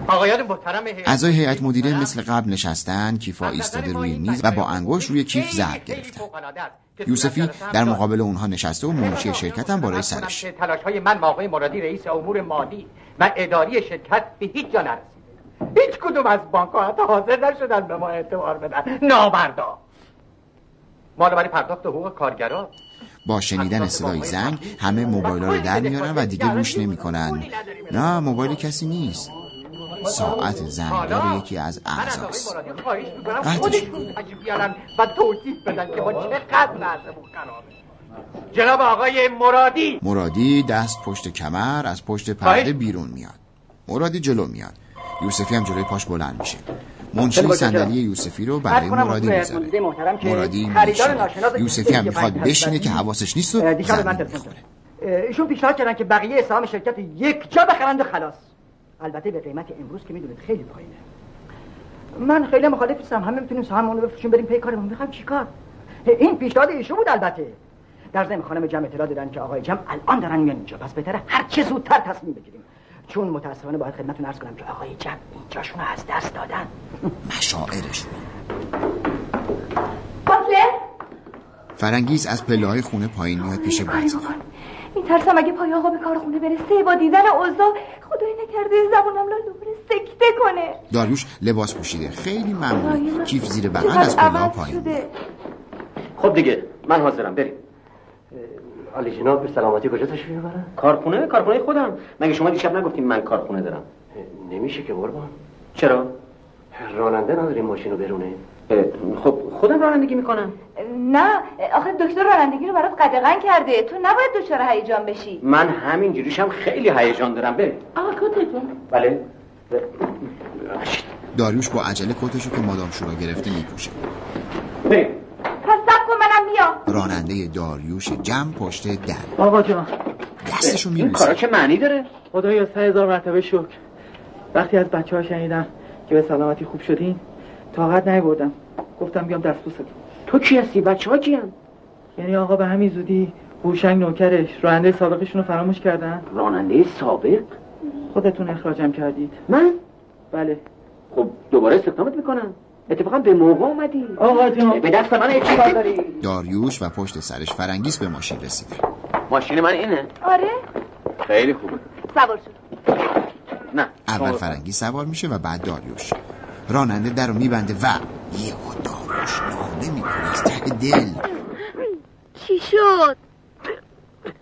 اعضای هیئت مدیره مثل قبل نشستن کیفا ایستاده روی میز و با انگوش روی کیف ضرب گرفتن یوسفی در مقابل اونها نشسته و منشی شرکت هم بالای سرش. تلاش های من موقع مرادی رئیس امور مالی و اداری شرکت به هیچ جا نرسید هیچ کدوم از بانک ها حتی حاضر نشدن به ما اعتبار بدن. نامردا مال برای پرداخت حقوق کارگرا. با شنیدن صدای زنگ همه موبایل رو در میارن و دیگه گوش نمی‌کنن. نه موبایل کسی نیست. ساعت زنگدار یکی از اعضاست. قطعش و توصیف بدن که با چقدر لازمون جناب آقای مرادی. مرادی دست پشت کمر از پشت پرده بیرون میاد. مرادی جلو میاد. یوسفی هم جلوی پاش بلند میشه. منشی صندلی یوسفی رو برای مرادی می‌ذاره. مرادی میشه. یوسفی هم می‌خواد بشینه که حواسش نیست و ایشون پیشنهاد کردن که بقیه سهام شرکت یک جا بخرند خلاص. البته به قیمت امروز که می‌دونید خیلی پایینه. من خیلی مخالف نیستم همه می‌تونیم سهاممون رو بفروشیم بریم پی کارمون. می‌خوام چیکار این پیشنهاد ایشون بود البته. در ضمن خانم جمع اطلاع دادن که آقای جمع الان دارن میان اینجا. پس بهتره هر چه زودتر تصمیم بگیریم. چون متاسفانه باید خدمتتون عرض کنم که آقای جمع اینجاشون از دست دادن. مشاعرشون باتلر فرنگیز از پله های خونه پایین میاد پیش میترسم اگه پای آقا به کارخونه برسه با دیدن اوضاع خدای نکرده زبونم لا دوباره سکته کنه. داریوش لباس پوشیده. خیلی ممنون. کیف زیر بغل از پله پایین. خب دیگه من حاضرم. بریم. علی جناب به سلامتی کجا تشریف می‌برن؟ کارخونه کارخونه خودم. مگه شما دیشب نگفتیم من کارخونه دارم؟ نمیشه که قربان. چرا؟ راننده نداریم ماشین رو برونه. خب خودم رانندگی می‌کنم. نه آخه دکتر رانندگی رو برات قدغن کرده. تو نباید دچار هیجان بشی. من همین جوریشم خیلی هیجان دارم. بریم. آقا کتتون بله. داریوش با عجله کتشو که مادام شورا گرفته میپوشه. پس سب کن منم بیا راننده داریوش جمع پشت در. آقا جان. دستشو این کارا چه معنی داره؟ خدایا سه هزار مرتبه شکر. وقتی از بچه ها شنیدم که به سلامتی خوب شدین طاقت نیبردم گفتم بیام دست بوستون تو کی هستی؟ بچه ها کی هم؟ یعنی آقا به همین زودی هوشنگ نوکرش راننده سابقشون رو فراموش کردن. راننده سابق؟ خودتون اخراجم کردید. من؟ بله. خب دوباره استخدامت می‌کنم. اتفاقا به موقع اومدی. آقا جان. به دست من چی کار داری. داریوش و پشت سرش فرنگیس به ماشین رسیده ماشین من اینه. آره. خیلی خوبه سوار شد. نه. اول فرنگی سوار میشه و بعد داریوش. راننده در رو میبنده و یه داریوش ناله می‌کنه از ته دل. چی شد؟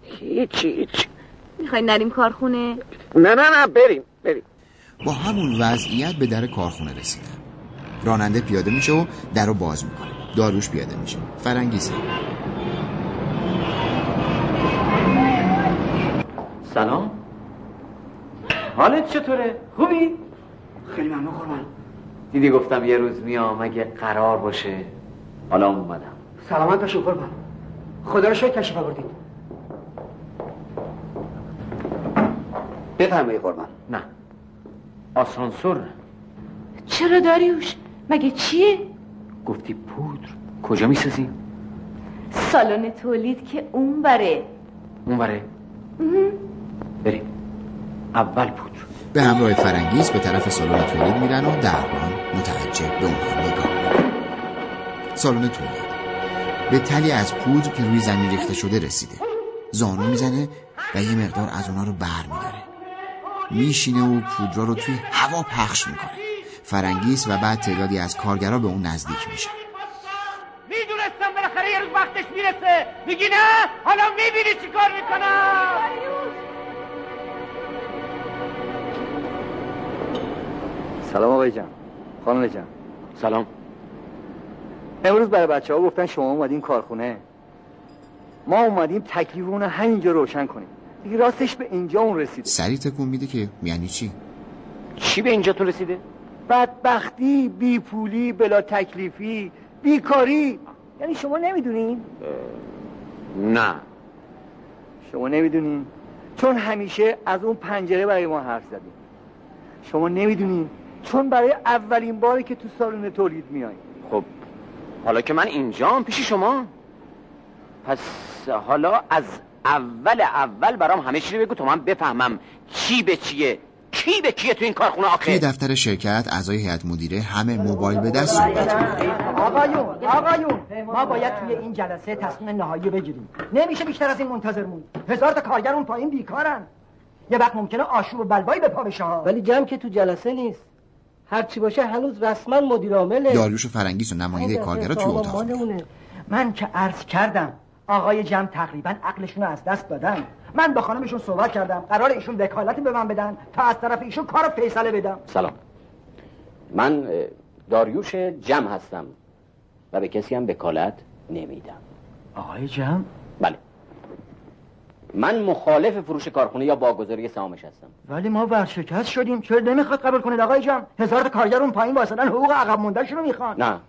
هیچ هیچ. می‌خوای نریم کارخونه؟ نه نه نه بریم بریم. با همون وضعیت به در کارخونه رسیدن. راننده پیاده میشه و در رو باز می‌کنه. داروش پیاده میشه. فرنگیسه. سلام. حالت چطوره؟ خوبی؟ خیلی ممنون قربان. دیدی گفتم یه روز میام اگه قرار باشه. حالا اومدم. سلامت باشو قربان خدا رو شکر تشریف آوردید. بفرمایید قربان. نه. آسانسور. چرا داریوش؟ مگه چیه؟ گفتی پودر. کجا می‌سازی؟ سالن تولید که اون بره. اون بره. بریم. اول پودر. به همراه فرنگیز به طرف سالن تولید میرن و دربان متعجب به اونها نگاه سالن تولید. به تلی از پودر که روی زمین ریخته شده رسیده. زانو می‌زنه و یه مقدار از اونا رو بر میداره میشینه و پودرا رو توی هوا پخش می‌کنه. فرنگیس و بعد تعدادی از کارگرا به اون نزدیک میشه می‌دونستم بالاخره یه روز وقتش می‌رسه. میگی نه؟ حالا می‌بینی چی کار می‌کنم. سلام آقای جان. خانم جان. سلام. امروز برای بچه ها گفتن شما اومدین کارخونه. ما اومدیم تکلیف همینجا روشن کنیم. دیگه راستش به اینجا اون رسیده. سری تکون میده که یعنی چی؟ چی به اینجا تو رسیده؟ بدبختی بی پولی بلا تکلیفی بیکاری. یعنی شما نمی‌دونین؟ نه. شما نمی‌دونین؟ چون همیشه از اون پنجره برای ما حرف زدیم شما نمی‌دونین چون برای اولین باری که تو سالن تولید میای. خب حالا که من اینجام پیش شما. پس حالا از اول اول برام همه چی بگو تا من بفهمم چی به چیه کی به کیه تو این کارخونه آخه؟ توی دفتر شرکت اعضای هیئت مدیره همه موبایل به دست صحبت آقایون آقایون ما باید توی این جلسه تصمیم نهایی بگیریم. نمیشه بیشتر از این منتظر موند هزار تا کارگر اون پایین بیکارن. یه وقت ممکنه آشوب و بلبایی به پا بشه ولی جمع که تو جلسه نیست. هرچی باشه هنوز رسما مدیر عامله. داریوش فرنگیس و نماینده کارگرا توی اتاق من که عرض کردم آقای جمع تقریبا عقلشون رو از دست دادن. من با خانمشون صحبت کردم. قرار ایشون وکالتی به من بدن تا از طرف ایشون کار فیصله بدم. سلام. من داریوش جمع هستم و به کسی هم وکالت نمیدم. آقای جمع؟ بله. من مخالف فروش کارخونه یا باگذاری سهامش هستم. ولی ما ورشکست شدیم. چرا نمی‌خواد قبول کنید آقای جمع هزار تا کارگر اون پایین واسدن حقوق عقب مونده رو می‌خوان. نه.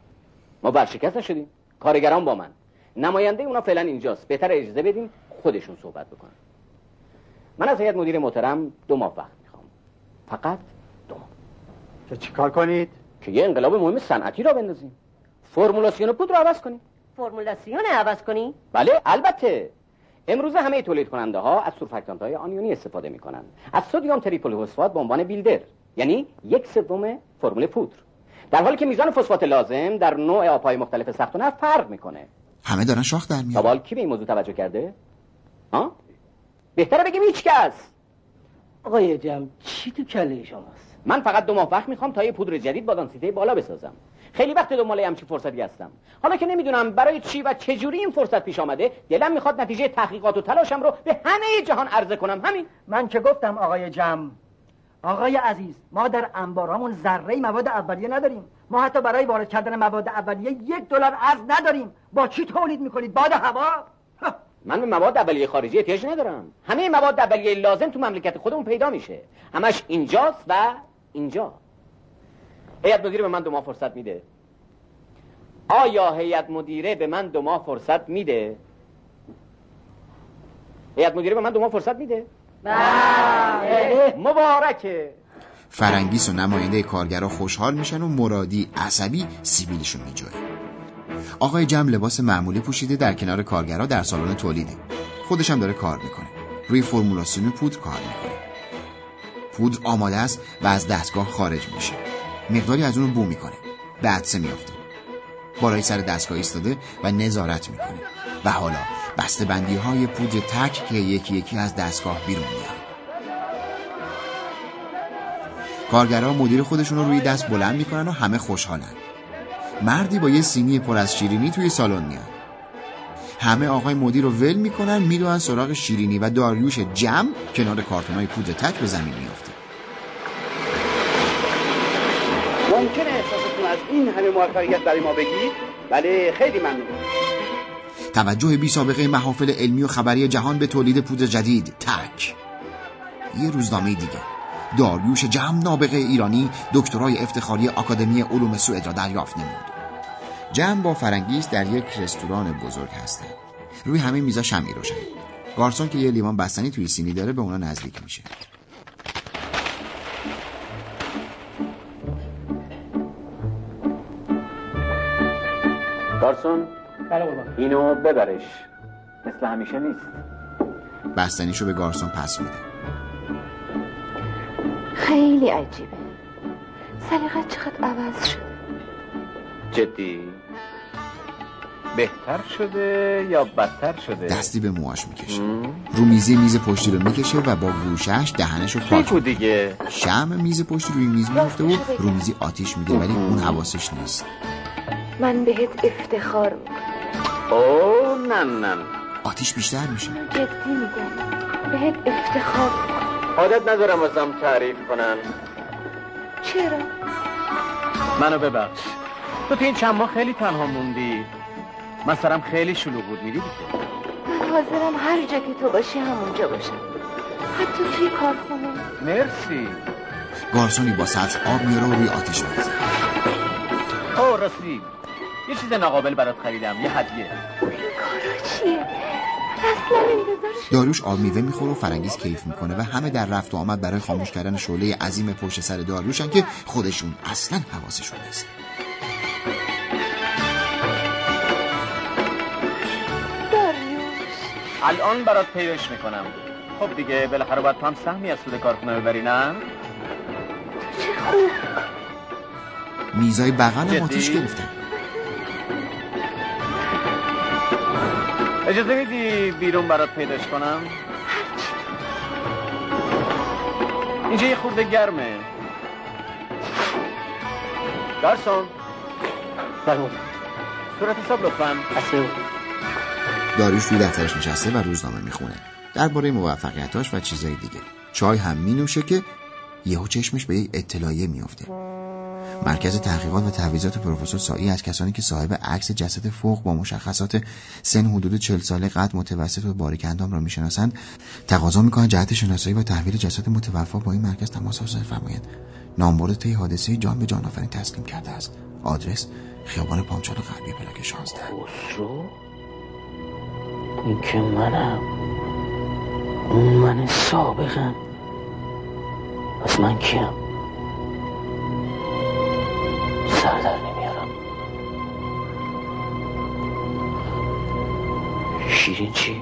ما ورشکست نشدیم کارگران با من. نماینده اونا فعلا اینجاست. بهتر اجازه بدیم خودشون صحبت بکنن. من از هیئت مدیر محترم دو ماه وقت می‌خوام. فقط دو ماه. که چیکار کنید؟ که یه انقلاب مهم صنعتی را بندازیم. فرمولاسیون پودر رو عوض کنیم. فرمولاسیون عوض کنی؟ بله البته. امروز همه تولید کننده ها از سورفاکتانت های آنیونی استفاده می‌کنن از سدیم تریپل فسفات به عنوان بیلدر یعنی یک سوم فرمول پودر. در حالی که میزان فسفات لازم در نوع آبهای مختلف سخت و نرم فرق می‌کنه. همه دارن شاخ در میارن. کی به این موضوع توجه کرده؟ ها؟ بهتره بگیم هیچ کس. آقای جم چی تو کله شماست؟ من فقط دو ماه وقت می‌خوام تا یه پودر جدید با دانسیته بالا بسازم. خیلی وقت دنبال همچین فرصتی هستم. حالا که نمی‌دونم برای چی و چجوری این فرصت پیش آمده دلم می‌خواد نتیجه تحقیقات و تلاشم رو به همه جهان عرضه کنم. همین. من که گفتم آقای جم آقای عزیز ما در انبارامون ذره مواد اولیه نداریم. ما حتی برای وارد کردن مواد اولیه یک دلار از نداریم. با چی تولید می‌کنید؟ باد هوا؟ من به مواد اولیه خارجی احتیاج ندارم. همه مواد اولیه لازم تو مملکت خودمون پیدا میشه. همش اینجاست و اینجا. هیئت مدیره به من دو ماه فرصت میده. آیا هیئت مدیره به من دو ماه فرصت میده؟ هیئت مدیره به من دو ماه فرصت میده. بله. مبارکه. فرنگیس و نماینده کارگرا خوشحال میشن و مرادی عصبی سیبیلشون میجوه. آقای جمع لباس معمولی پوشیده در کنار کارگرا در سالن تولیده. خودش هم داره کار می‌کنه. روی فرمولاسیون پودر کار می‌کنه. پودر آماده است و از دستگاه خارج میشه. مقداری از اون رو بو می‌کنه. به عدسه میافته. بالای سر دستگاه ایستاده و نظارت می‌کنه. و حالا بسته بندی های پودر تک که یکی یکی از دستگاه بیرون میاد کارگرها مدیر خودشون رو روی دست بلند می‌کنن و همه خوشحالن. مردی با یه سینی پر از شیرینی توی سالن میاد. همه آقای مدیر رو ول می‌کنن می‌دونن سراغ شیرینی و داریوش جمع کنار کارتونای پودر تک به زمین میافته ممکنه احساستون از این همه موفقیت برای ما بگید بله خیلی ممنون. توجه بی سابقه محافل علمی و خبری جهان به تولید پودر جدید. تک یه روزنامه دیگه. داریوش جمع نابغه ایرانی دکترای افتخاری آکادمی علوم سوئد را دریافت نمود. جمع با فرنگیس در یک رستوران بزرگ هستند. روی همه میزا شمعی روشن. گارسون که یه لیوان بستنی توی سینی داره به اونا نزدیک میشه. گارسون بله اینو ببرش. مثل همیشه نیست. بستنیشو به گارسون پس میده. خیلی عجیبه. سلیقت چقدر عوض شد. جدی؟ بهتر شده یا بدتر شده؟ دستی به موهاش می‌کشه. رو میزی میز پشتی رو می‌کشه و با گوشش دهنش رو پاک دیگه. شم میز پشتی روی میز میفته و رو میزی آتیش میده ولی اون حواسش نیست. من بهت افتخار می‌کنم. او نه نه آتیش بیشتر میشه. جدی میگم. بهت افتخار می‌کنم. عادت ندارم ازم تعریف کنن. چرا؟ منو ببخش. تو تو این چند ماه خیلی تنها موندی. من سرم خیلی شلوغ بود می‌دیدی که؟ من حاضرم هر جا که تو باشی همونجا باشم. حتی توی کارخونه. مرسی. گارسونی با سطح آب میاره و روی آتیش میریزه. او راستی یه چیز ناقابل برات خریدم یه هدیه. چیه؟ داریوش آب میوه می‌خوره و فرنگیز کیف می‌کنه و همه در رفت و آمد برای خاموش کردن شعله عظیم پشت سر داریوشن که خودشون اصلا حواسشون نیست. الان برات پیداش می‌کنم. خب دیگه بالاخره باید تو هم سهمی از سود کارخونه ببری نه میزای بغل آتیش گرفتن اجازه میدی بیرون برات پیداش کنم؟ اینجا یه خورده گرمه. گارسون سلام صورت حساب لطفا. داریوش روی دفترش نشسته و روزنامه می‌خونه. درباره موفقیتاش و چیزای دیگه. چای هم مینوشه که یهو چشمش به یک اطلاعیه میافته. مرکز تحقیقات و تحویزات پروفسور سایی از کسانی که صاحب عکس جسد فوق با مشخصات سن حدود 40 ساله قد متوسط و باریک اندام را می‌شناسند تقاضا می‌کنند جهت شناسایی و تحویل جسد متوفا با این مرکز تماس حاصل فرمایند. نامبرد طی حادثه جان به جان آفرین تسلیم کرده است. آدرس خیابان پامچال غربی بلاک 16 خسرو؟ این که منم. اون من سابقم. پس من کیم؟ سر در نمیارم. شیرین چی؟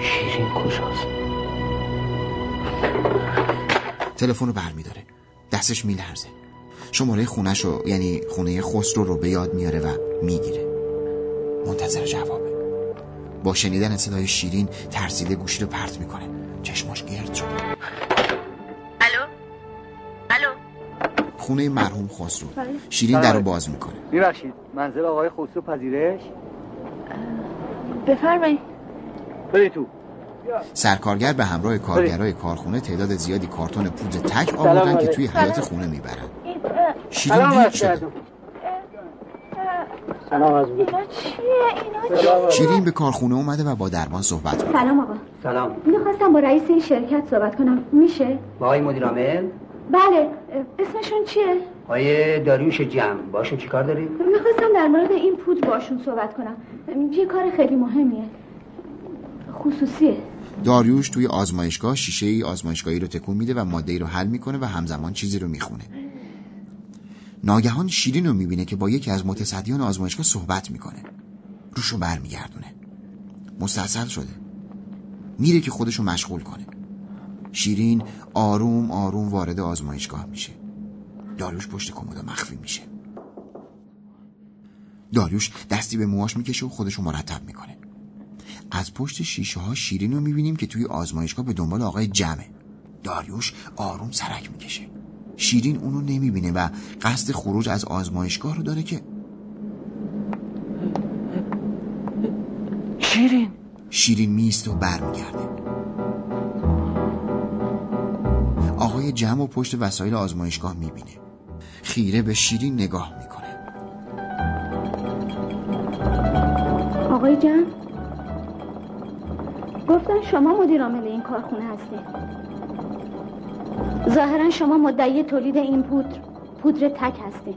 شیرین کجاست؟ تلفن رو برمیداره. دستش میلرزه. شماره خونش رو یعنی خونه خسرو رو به یاد میاره و می‌گیره. منتظر جوابه. با شنیدن صدای شیرین ترسیده گوشی رو پرت می‌کنه. چشماش گرد شده. خونه مرحوم خسرو. بله. شیرین در رو باز می‌کنه. میبخشید. منزل آقای خسرو پذیرش؟ بفرمایید. برید تو. سرکارگر به همراه کارگرای کارخونه تعداد زیادی کارتون پودر تک آوردن که. توی حیات خونه می‌برن. شیرین عرض شده. سلام از اینا چیه؟ اینا شیرین به کارخونه اومده و با دربان صحبت می‌کنه. سلام آقا. سلام. می‌خواستم با رئیس این شرکت صحبت کنم. میشه؟ با آقای مدیر عامل؟ بله اسمشون چیه؟ آقای داریوش جمع باشون چیکار داری؟ می‌خواستم در مورد این پودر باشون صحبت کنم. یه کار خیلی مهمیه. خصوصیه. داریوش توی آزمایشگاه شیشه ای آزمایشگاهی رو تکون میده و ماده ای رو حل می‌کنه و همزمان چیزی رو می‌خونه. ناگهان شیرین رو می‌بینه که با یکی از متصدیان آزمایشگاه صحبت می‌کنه. روشو برمیگردونه. مستاصل شده. میره که خودشو مشغول کنه. شیرین آروم آروم وارد آزمایشگاه میشه. داریوش پشت کمد مخفی میشه. داریوش دستی به موهاش می‌کشه و خودشو مرتب می‌کنه. از پشت شیشه ها شیرین رو می‌بینیم که توی آزمایشگاه به دنبال آقای جمعه داریوش آروم سرک می‌کشه. شیرین اونو نمی‌بینه و قصد خروج از آزمایشگاه رو داره که شیرین. شیرین میست و برمیگرده. آقای جمع و پشت وسایل آزمایشگاه می‌بینه. خیره به شیرین نگاه می‌کنه. آقای جان گفتن شما مدیر عامل این کارخونه هستید ظاهرا شما مدعی تولید این پودر پودر تک هستید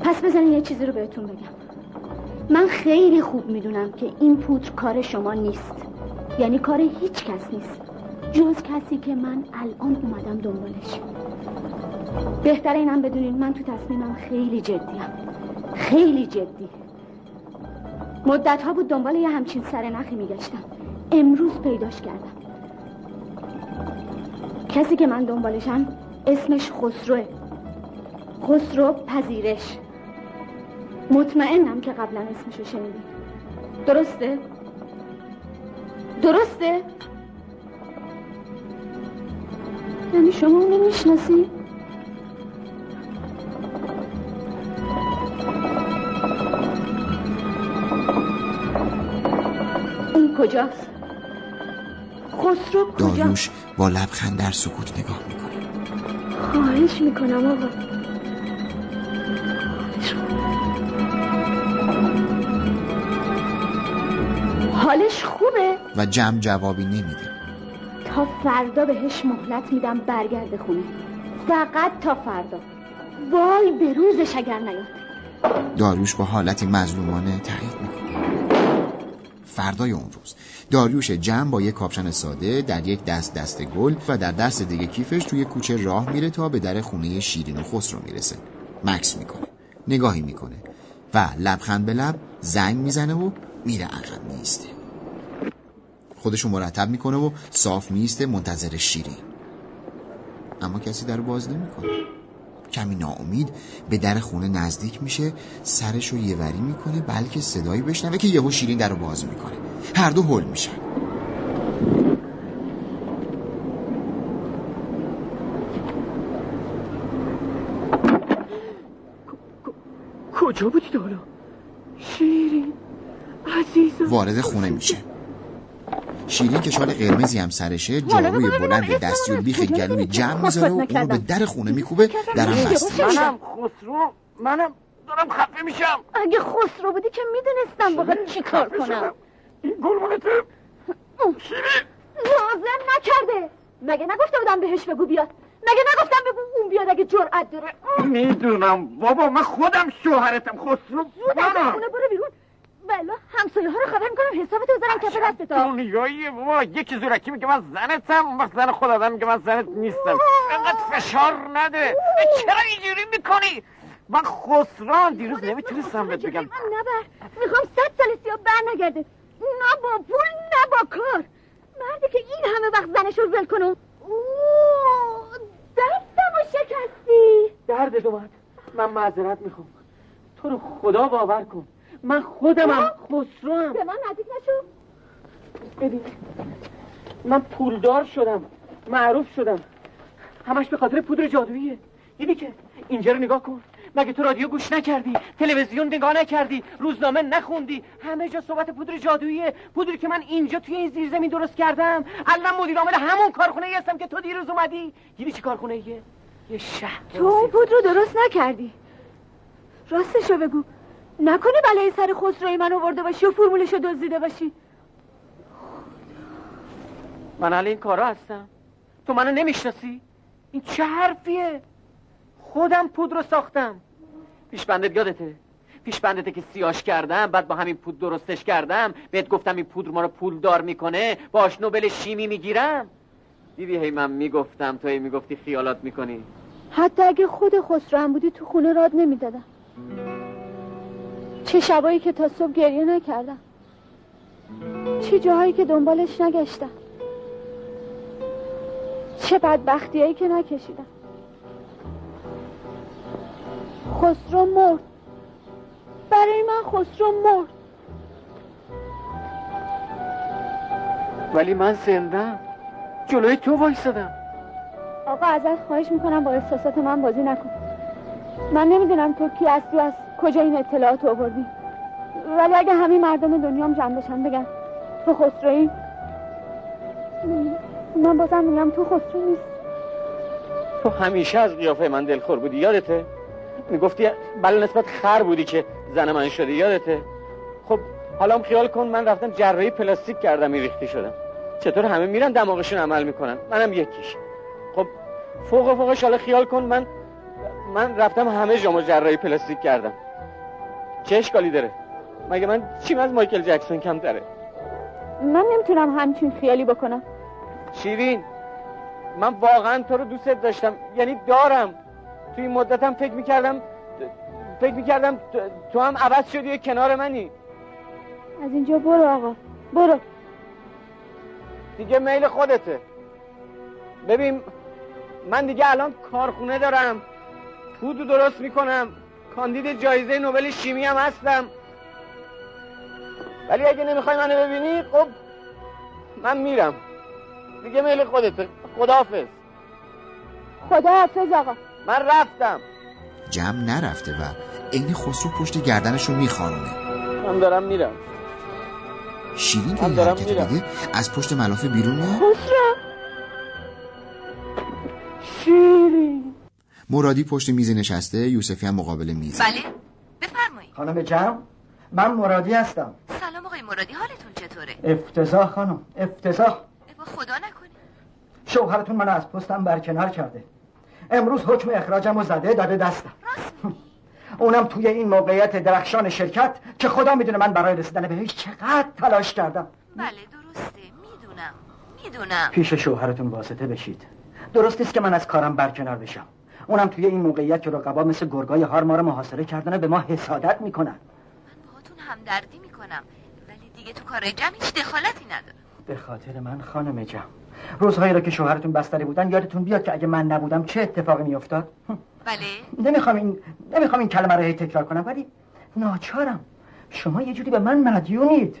پس بزنین یه چیزی رو بهتون بگم. من خیلی خوب می‌دونم که این پودر کار شما نیست. یعنی کار هیچ کس نیست. جز کسی که من الان اومدم دنبالش. بهتر اینم بدونین من تو تصمیمم خیلی جدیم. خیلی جدی. مدت ها بود دنبال یه همچین سرنخی میگشتم. امروز پیداش کردم. کسی که من دنبالشم اسمش خسروه. خسرو پذیرش. مطمئنم که قبلا اسمشو شنیدی. درسته؟ درسته؟ یعنی شما اونو می‌شناسی؟ اون کجاست؟ خسرو کجاست؟ داریوش با لبخند در سکوت نگاه می‌کنه خواهش می‌کنم آقا حالش خوبه و جمع جوابی نمیده تا فردا بهش مهلت میدم برگرده خونه. فقط تا فردا. وای به روزش اگر نیاد. داریوش با حالتی مظلومانه تایید می‌کنه. فردای اون روز. داریوش جمع با یک کاپشن ساده در یک دست دست گل و در دست دیگه کیفش توی کوچه راه میره تا به در خونه شیرین و خسرو می‌رسه. مکس می‌کنه. نگاهی می‌کنه. و لبخند به لب زنگ می‌زنه و میره عقب میسته خودشو مرتب می‌کنه و صاف میسته منتظر شیرین اما کسی در باز نمی‌کنه. کمی ناامید به در خونه نزدیک میشه سرشو یه وری می‌کنه بلکه صدایی بشنوه که یهو شیرین در رو باز می‌کنه. هر دو هل میشن. کجا بودی حالا شیرین عزیزم. وارد خونه میشه. شیرین که شال قرمزی هم سرشه جاروی بلند دستی و بیخ گلوی جمع می‌ذاره و اونو به در خونه میکوبه درم بسته منم خسرو منم دارم خفه میشم. اگه خسرو بودی که می‌دونستم باید چی کار کنم. این گلمانته. شیرین. لازم نکرده. مگه نگفته بودم بهش بگو بیاد؟ مگه نگفتم بگو اون بیاد اگه جرأت داره؟ می‌دونم. بابا من خودم شوهرتم خسرو. زود از. خونه برو بیرون. والا همسایه ها رو خبر می‌کنم حسابتو بذارم کف دست تا دنیاییه بابا یکی زورکی میگه من زنتم اون وقت زن خود آدم میگه من زنت نیستم. انقدر فشار نده. چرا اینجوری می‌کنی؟ من خسران دیروز نمی‌تونستم بهت بگم. من نبر. می‌خوام صد سال سیاه بر نگرده نه با پول نه با کار. مردی که این همه وقت زنش رو ول کنه. اوه، دستمو شکستی. دردت اومد من معذرت می‌خوام. تو رو خدا باور کن. من خودمم خسروم. به من نزدیک نشو. ببین من پولدار شدم معروف شدم. همش به خاطر پودر جادوییه دیدی که اینجا رو نگاه کن. مگه تو رادیو گوش نکردی؟ تلویزیون نگاه نکردی؟ روزنامه نخوندی؟ همه جا صحبت پودر جادوییه پودری که من اینجا توی این زیرزمین درست کردم. الان مدیر عامل همون کارخونه ای هستم که تو دیروز اومدی. دیدی چی کارخونه ایه یه شهر. تو اون پود رو درست نکردی. راستشو بگو. نکنه بلای سر خسروی من آورده باشی و فرمولشو دزدیده باشی. من حال این کارا هستم. تو منو نمی‌شناسی؟ این چه حرفیه؟ خودم پود رو ساختم. پیش بندت یادته؟ پیش بندته که سیاش کردم بعد با همین پود درستش کردم. بهت گفتم این پودر ما رو پولدار می‌کنه. باش نوبل شیمی می‌گیرم. دیدی هی من می‌گفتم تو هی می‌گفتی خیالات می‌کنی. حتی اگه خود خسرو هم بودی تو خونه راد نمی‌دادم. چه شبایی که تا صبح گریه نکردم. چه جاهایی که دنبالش نگشتم. چه بدبختیایی که نکشیدم. خسرو مرد. برای من خسرو مرد. ولی من زندم جلوی تو وایسادم. آقا ازت خواهش می‌کنم با احساسات من بازی نکن. من نمی‌دونم تو کی هستی و از کجا این اطلاعات آوردی؟ ولی اگه همین مردم دنیام جمع بشن بگن تو خسروی؟ من بازم میگم تو خسرو نیست. تو همیشه از قیافه من دلخور بودی یادته؟ می‌گفتی بله نسبت خر بودی که زن من شدی یادته؟ خب حالا خیال کن من رفتم جراحی پلاستیک کردم این ریختی شدم. چطور همه میرن دماغشون عمل می‌کنن؟ منم یکیش. خب فوق فوقش حالا خیال کن من من رفتم همه جامو جراحی پلاستیک کردم. چه اشکالی داره؟ مگه من چیم از مایکل جکسون کم داره من نمی‌تونم همچین خیالی بکنم. شیرین من واقعا تو رو دوست داشتم یعنی دارم. توی این مدتم فکر می‌کردم فکر می‌کردم تو- تو هم عوض شدی و کنار منی. از اینجا برو آقا برو. دیگه میل خودته. ببین من دیگه الان کارخونه دارم. پودو درست می‌کنم. کاندید جایزه نوبل شیمی هم هستم. ولی اگه نمی‌خوای منو ببینی خب من میرم. دیگه میل خودته. خداحافظ. خدا حافظ آقا. من رفتم. جمع نرفته و عین خسرو پشت گردنش رو میخارونه من دارم میرم. شیرین که من این دارم حرکت میرم. دیده از پشت ملافه بیرون میاد. خسرو. شیرین. مرادی پشت میز نشسته یوسفی هم مقابل میز. بله بفرمایید. خانم جمع من مرادی هستم. سلام آقای مرادی حالتون چطوره؟ چطوره افتضاح خانم افتضاح. با خدا نکنی شوهرتون منو از پستم برکنار کرده. امروز حکم اخراجم زده داده دستم. اونم توی این موقعیت درخشان شرکت که خدا می‌دونه من برای رسیدن بهش چقدر تلاش کردم. بله درسته. می‌دونم. می‌دونم. پیش شوهرتون واسطه بشید. درست است که من از کارم برکنار بشم. اونم توی این موقعیت که رقبا مثل گرگای هار ما رو محاصره کردن به ما حسادت می‌کنن. باهاتون همدردی می‌کنم. ولی دیگه تو کار جمع هیچ دخالتی ندارم. به خاطر من خانم جم روزهایی را که شوهرتون بستری بودن یادتون بیاد که اگه من نبودم چه اتفاقی میافتاد؟ بله. نمی‌خوام این نمی‌خوام این کلمه رو هی تکرار کنم ولی ناچارم. شما یه جوری به من مدیونید.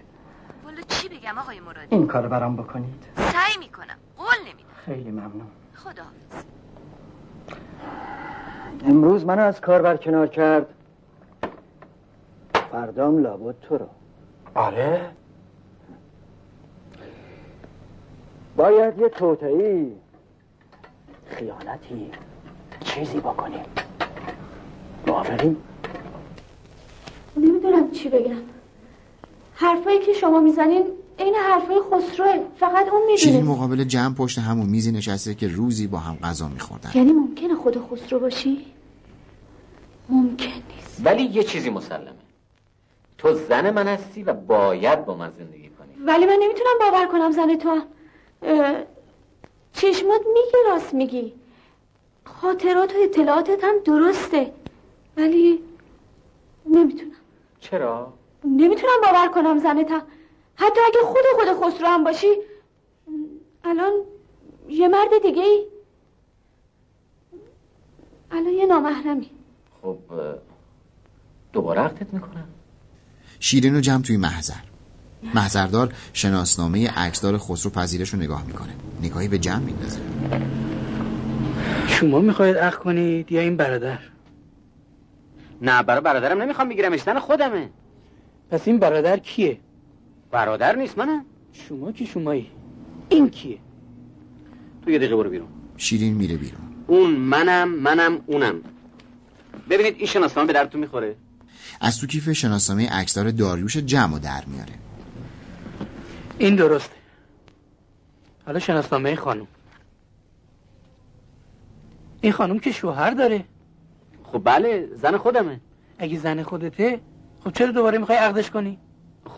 والا چی بگم آقای مرادی؟ این کار برام بکنید. سعی می‌کنم. قول نمیدم. خیلی ممنون. خدا امروز منو از کار برکنار کرد. فردام لابد تو رو. آره؟ باید یه توتعی خیانتی. چیزی بکنیم. موافقیم نمی‌دونم چی بگم. حرفایی که شما می‌زنین این حرفای خسروه. فقط اون شیرین می‌دونه مقابل جمع پشت همون میزی نشسته که روزی با هم غذا میخوردن. یعنی ممکنه خود خسرو باشی؟ ممکن نیست. ولی یه چیزی مسلمه. تو زن من هستی و باید با من زندگی کنی. ولی من نمی‌تونم باور کنم زن تو هم. اه، چشمات میگه راست میگی. خاطرات و اطلاعاتت هم درسته. ولی نمی‌تونم. چرا؟ نمی‌تونم باور کنم زنتم حتی اگه خود خود خسرو هم باشی الان یه مرد دیگه ای. الان یه نامحرمی. خب دوباره عقدت می‌کنم. شیرین و جمع توی محضر. محضردار شناسنامه عکسدار خسرو پذیرش رو نگاه می‌کنه. نگاهی به جمع میندازه. شما می‌خواید اخ کنید یا این برادر؟ نه برای برادرم نمی‌خوام بگیرمش زن خودمه. پس این برادر کیه؟ برادر نیست منم شما کی شمایی؟ این کیه؟ تو یه دقیقه برو بیرون. شیرین میره بیرون. اون منم منم اونم. ببینید این شناسنامه به درتون می‌خوره؟ از تو کیف شناسنامه عکسدار داریوش جمع و در میاره. این درسته. حالا شناسنامه خانم. این خانم که شوهر داره. خب بله زن خودمه. اگه زن خودته خب چرا دوباره می‌خوای عقدش کنی؟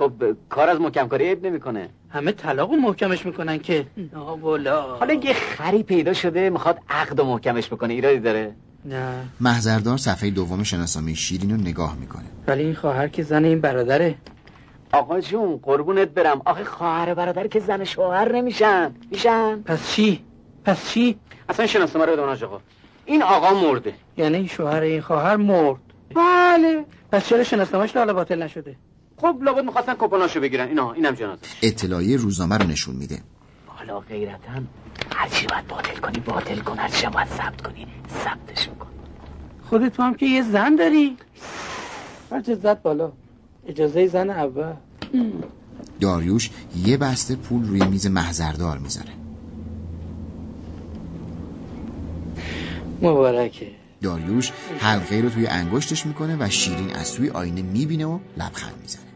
خب کار از محکم کاری عیب نمی‌کنه. همه طلاق و محکمش می‌کنن که. نابولا حالا یه خری پیدا شده می‌خواد عقد و محکمش بکنه ایرادی داره؟ نه. محضردار صفحه دوم شناسنامه شیرین رو نگاه می‌کنه. ولی این خواهر که زن این برادره. آقا جون قربونت برم. آخه خواهر برادر که زن شوهر نمیشن. میشن. پس چی؟ پس چی؟ اصلا شناسنامه رو بده من آقا این آقا مرده. یعنی شوهر این خواهر مرد. بله. پس چرا شناسنامهش حالا باطل نشده؟ خب لابد می‌خواستن کپوناشو بگیرن. اینا اینم جنازه. اطلاعیه روزنامه رو نشون میده. حالا غیرتن هرچی باید باطل کنی باطل کن. هرچی باید ثبت کنی ثبتش کن خودت تو هم که یه زن داری. هرچه زد بالا. اجازه زن اول. داریوش یه بسته پول روی میز محضردار می‌ذاره. مبارکه. داریوش حلقه رو توی انگشتش می‌کنه و شیرین از توی آینه می‌بینه و لبخند می‌زنه.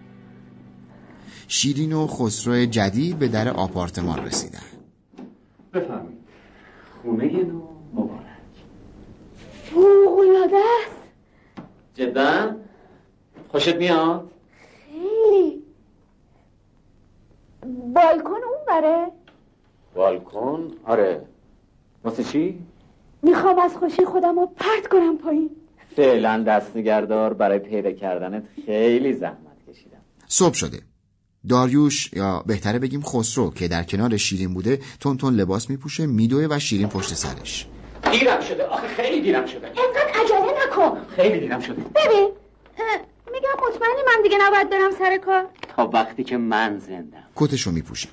شیرین و خسرو جدید به در آپارتمان رسیدن. بفهمید خونه نو مبارک. فوقلاده است. جدا؟ خوشت میاد؟ خیلی. بالکن اون بره. بالکن؟ آره. واسه چی؟ می‌خوام از خوشی خودم رو پرت کنم پایین. فعلا دست نگردار برای پیدا کردنت خیلی زحمت کشیدم. صبح شده. داریوش یا بهتره بگیم خسرو که در کنار شیرین بوده تون تون لباس میپوشه میدوه و شیرین پشت سرش. دیرم شده. آخه خیلی دیرم شده. اینقدر عجله نکن. خیلی دیرم شده. ببین میگم مطمئنی من دیگه نباید برم سر کار. تا وقتی که من زندم. کتشو میپوشه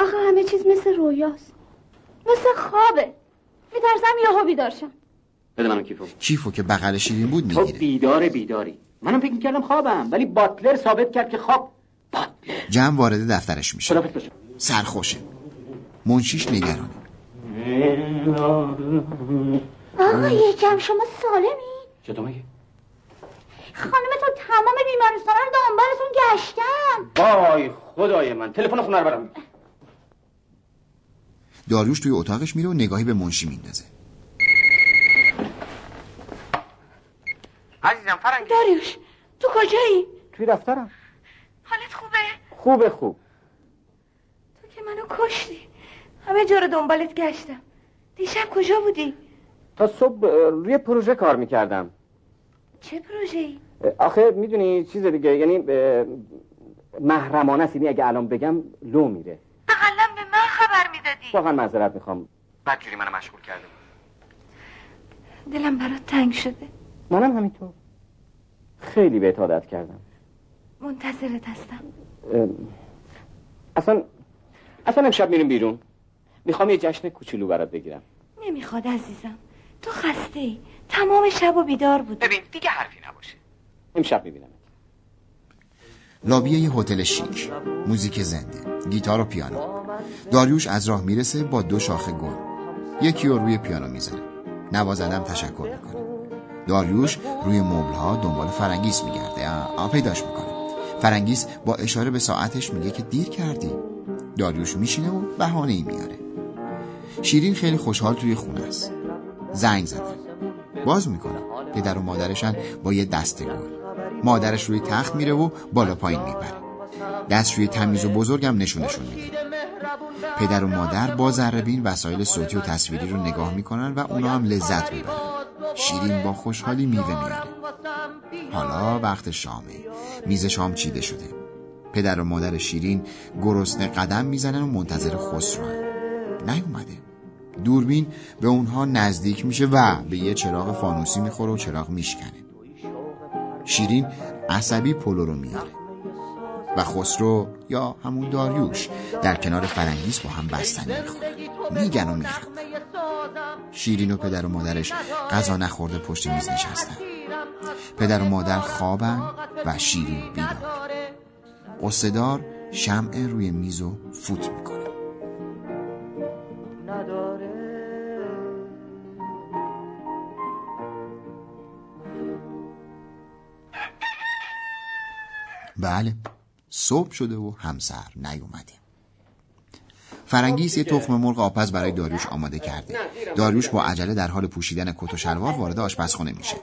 آخه همه چیز مثل رویاست. مثل خوابه. میترسم یهو بیدار شم بده منو کیفو. کیفو که بغل شیرین بود تو می‌گیره. بیدار بیداری. منم فکر می‌کردم خوابم ولی باتلر ثابت کرد که خواب جمع وارد دفترش میشه. سرخوشه. منشیش نگرانه. آقای جمع شما سالمی؟ چطور مگه خانم تو تمام بیمارستان رو دنبالتون گشتم. وای خدای من تلفن خونه رو برام داریوش توی اتاقش میره و نگاهی به منشی میندازه. عزیزم فرنگی داریوش تو کجایی؟ توی دفترم. حالت خوبه؟ خوبه خوب. تو که منو کشتی. همه جا رو دنبالت گشتم. دیشب کجا بودی؟ تا صبح روی پروژه کار می‌کردم. چه پروژه ای؟ آخه می‌دونی چیز دیگه یعنی محرمانه است. یعنی اگه الان بگم لو میره. اقلا به من خبر می‌دادی. واقعا معذرت می‌خوام. بدجوری منو مشغول کرده دلم برات تنگ شده. منم همینطور. خیلی به عادت کردم. منتظرت هستم. اصلا اصلا امشب میریم بیرون. می‌خوام یه جشن کوچولو برات بگیرم. نمی‌خواد عزیزم. تو خسته ای تمام شب و بیدار بود ببین دیگه حرفی نباشه. امشب می‌بینم لابی یه هتل شیک. موزیک زنده. گیتار و پیانو. داریوش از راه می‌رسه با دو شاخه گل. یکی رو روی پیانو می‌زنه. نوازندم تشکر می‌کنه. داریوش روی مبلها دنبال فرنگیس میگرده. آ پیداش می‌کنه. فرنگیس با اشاره به ساعتش میگه که دیر کردی. داریوش میشینه و بهانه ای میاره. شیرین خیلی خوشحال توی خونه است. زنگ زده. باز می‌کنه. پدر و مادرشن با یه دست گل. مادرش روی تخت میره و بالا پایین میپره دست روی تمیز و بزرگم نشونشون میده. پدر و مادر با ذربین وسایل صوتی و تصویری رو نگاه می‌کنن و اونا هم لذت می‌برن. شیرین با خوشحالی میوه میاره. حالا وقت شامه. میز شام چیده شده. پدر و مادر شیرین گرسنه قدم می‌زنن و منتظر خسرو. نیومده. دوربین به اونها نزدیک میشه و به یه چراغ فانوسی می‌خوره و چراغ میشکنه. شیرین عصبی پلو رو میاره. و خسرو یا همون داریوش در کنار فرنگیس با هم بستنی می‌خوره میگن و میخند. شیرین و پدر و مادرش غذا نخورده پشت میز نشستن. پدر و مادر خوابن و شیرین بیدار. قصدار شمع روی میز و فوت می‌کنه. بله. صبح شده و همسر نیومده. فرنگیس یه تخم مرغ آپز برای داریوش آماده کرده. داریوش با عجله در حال پوشیدن کت و شلوار وارد آشپزخونه میشه.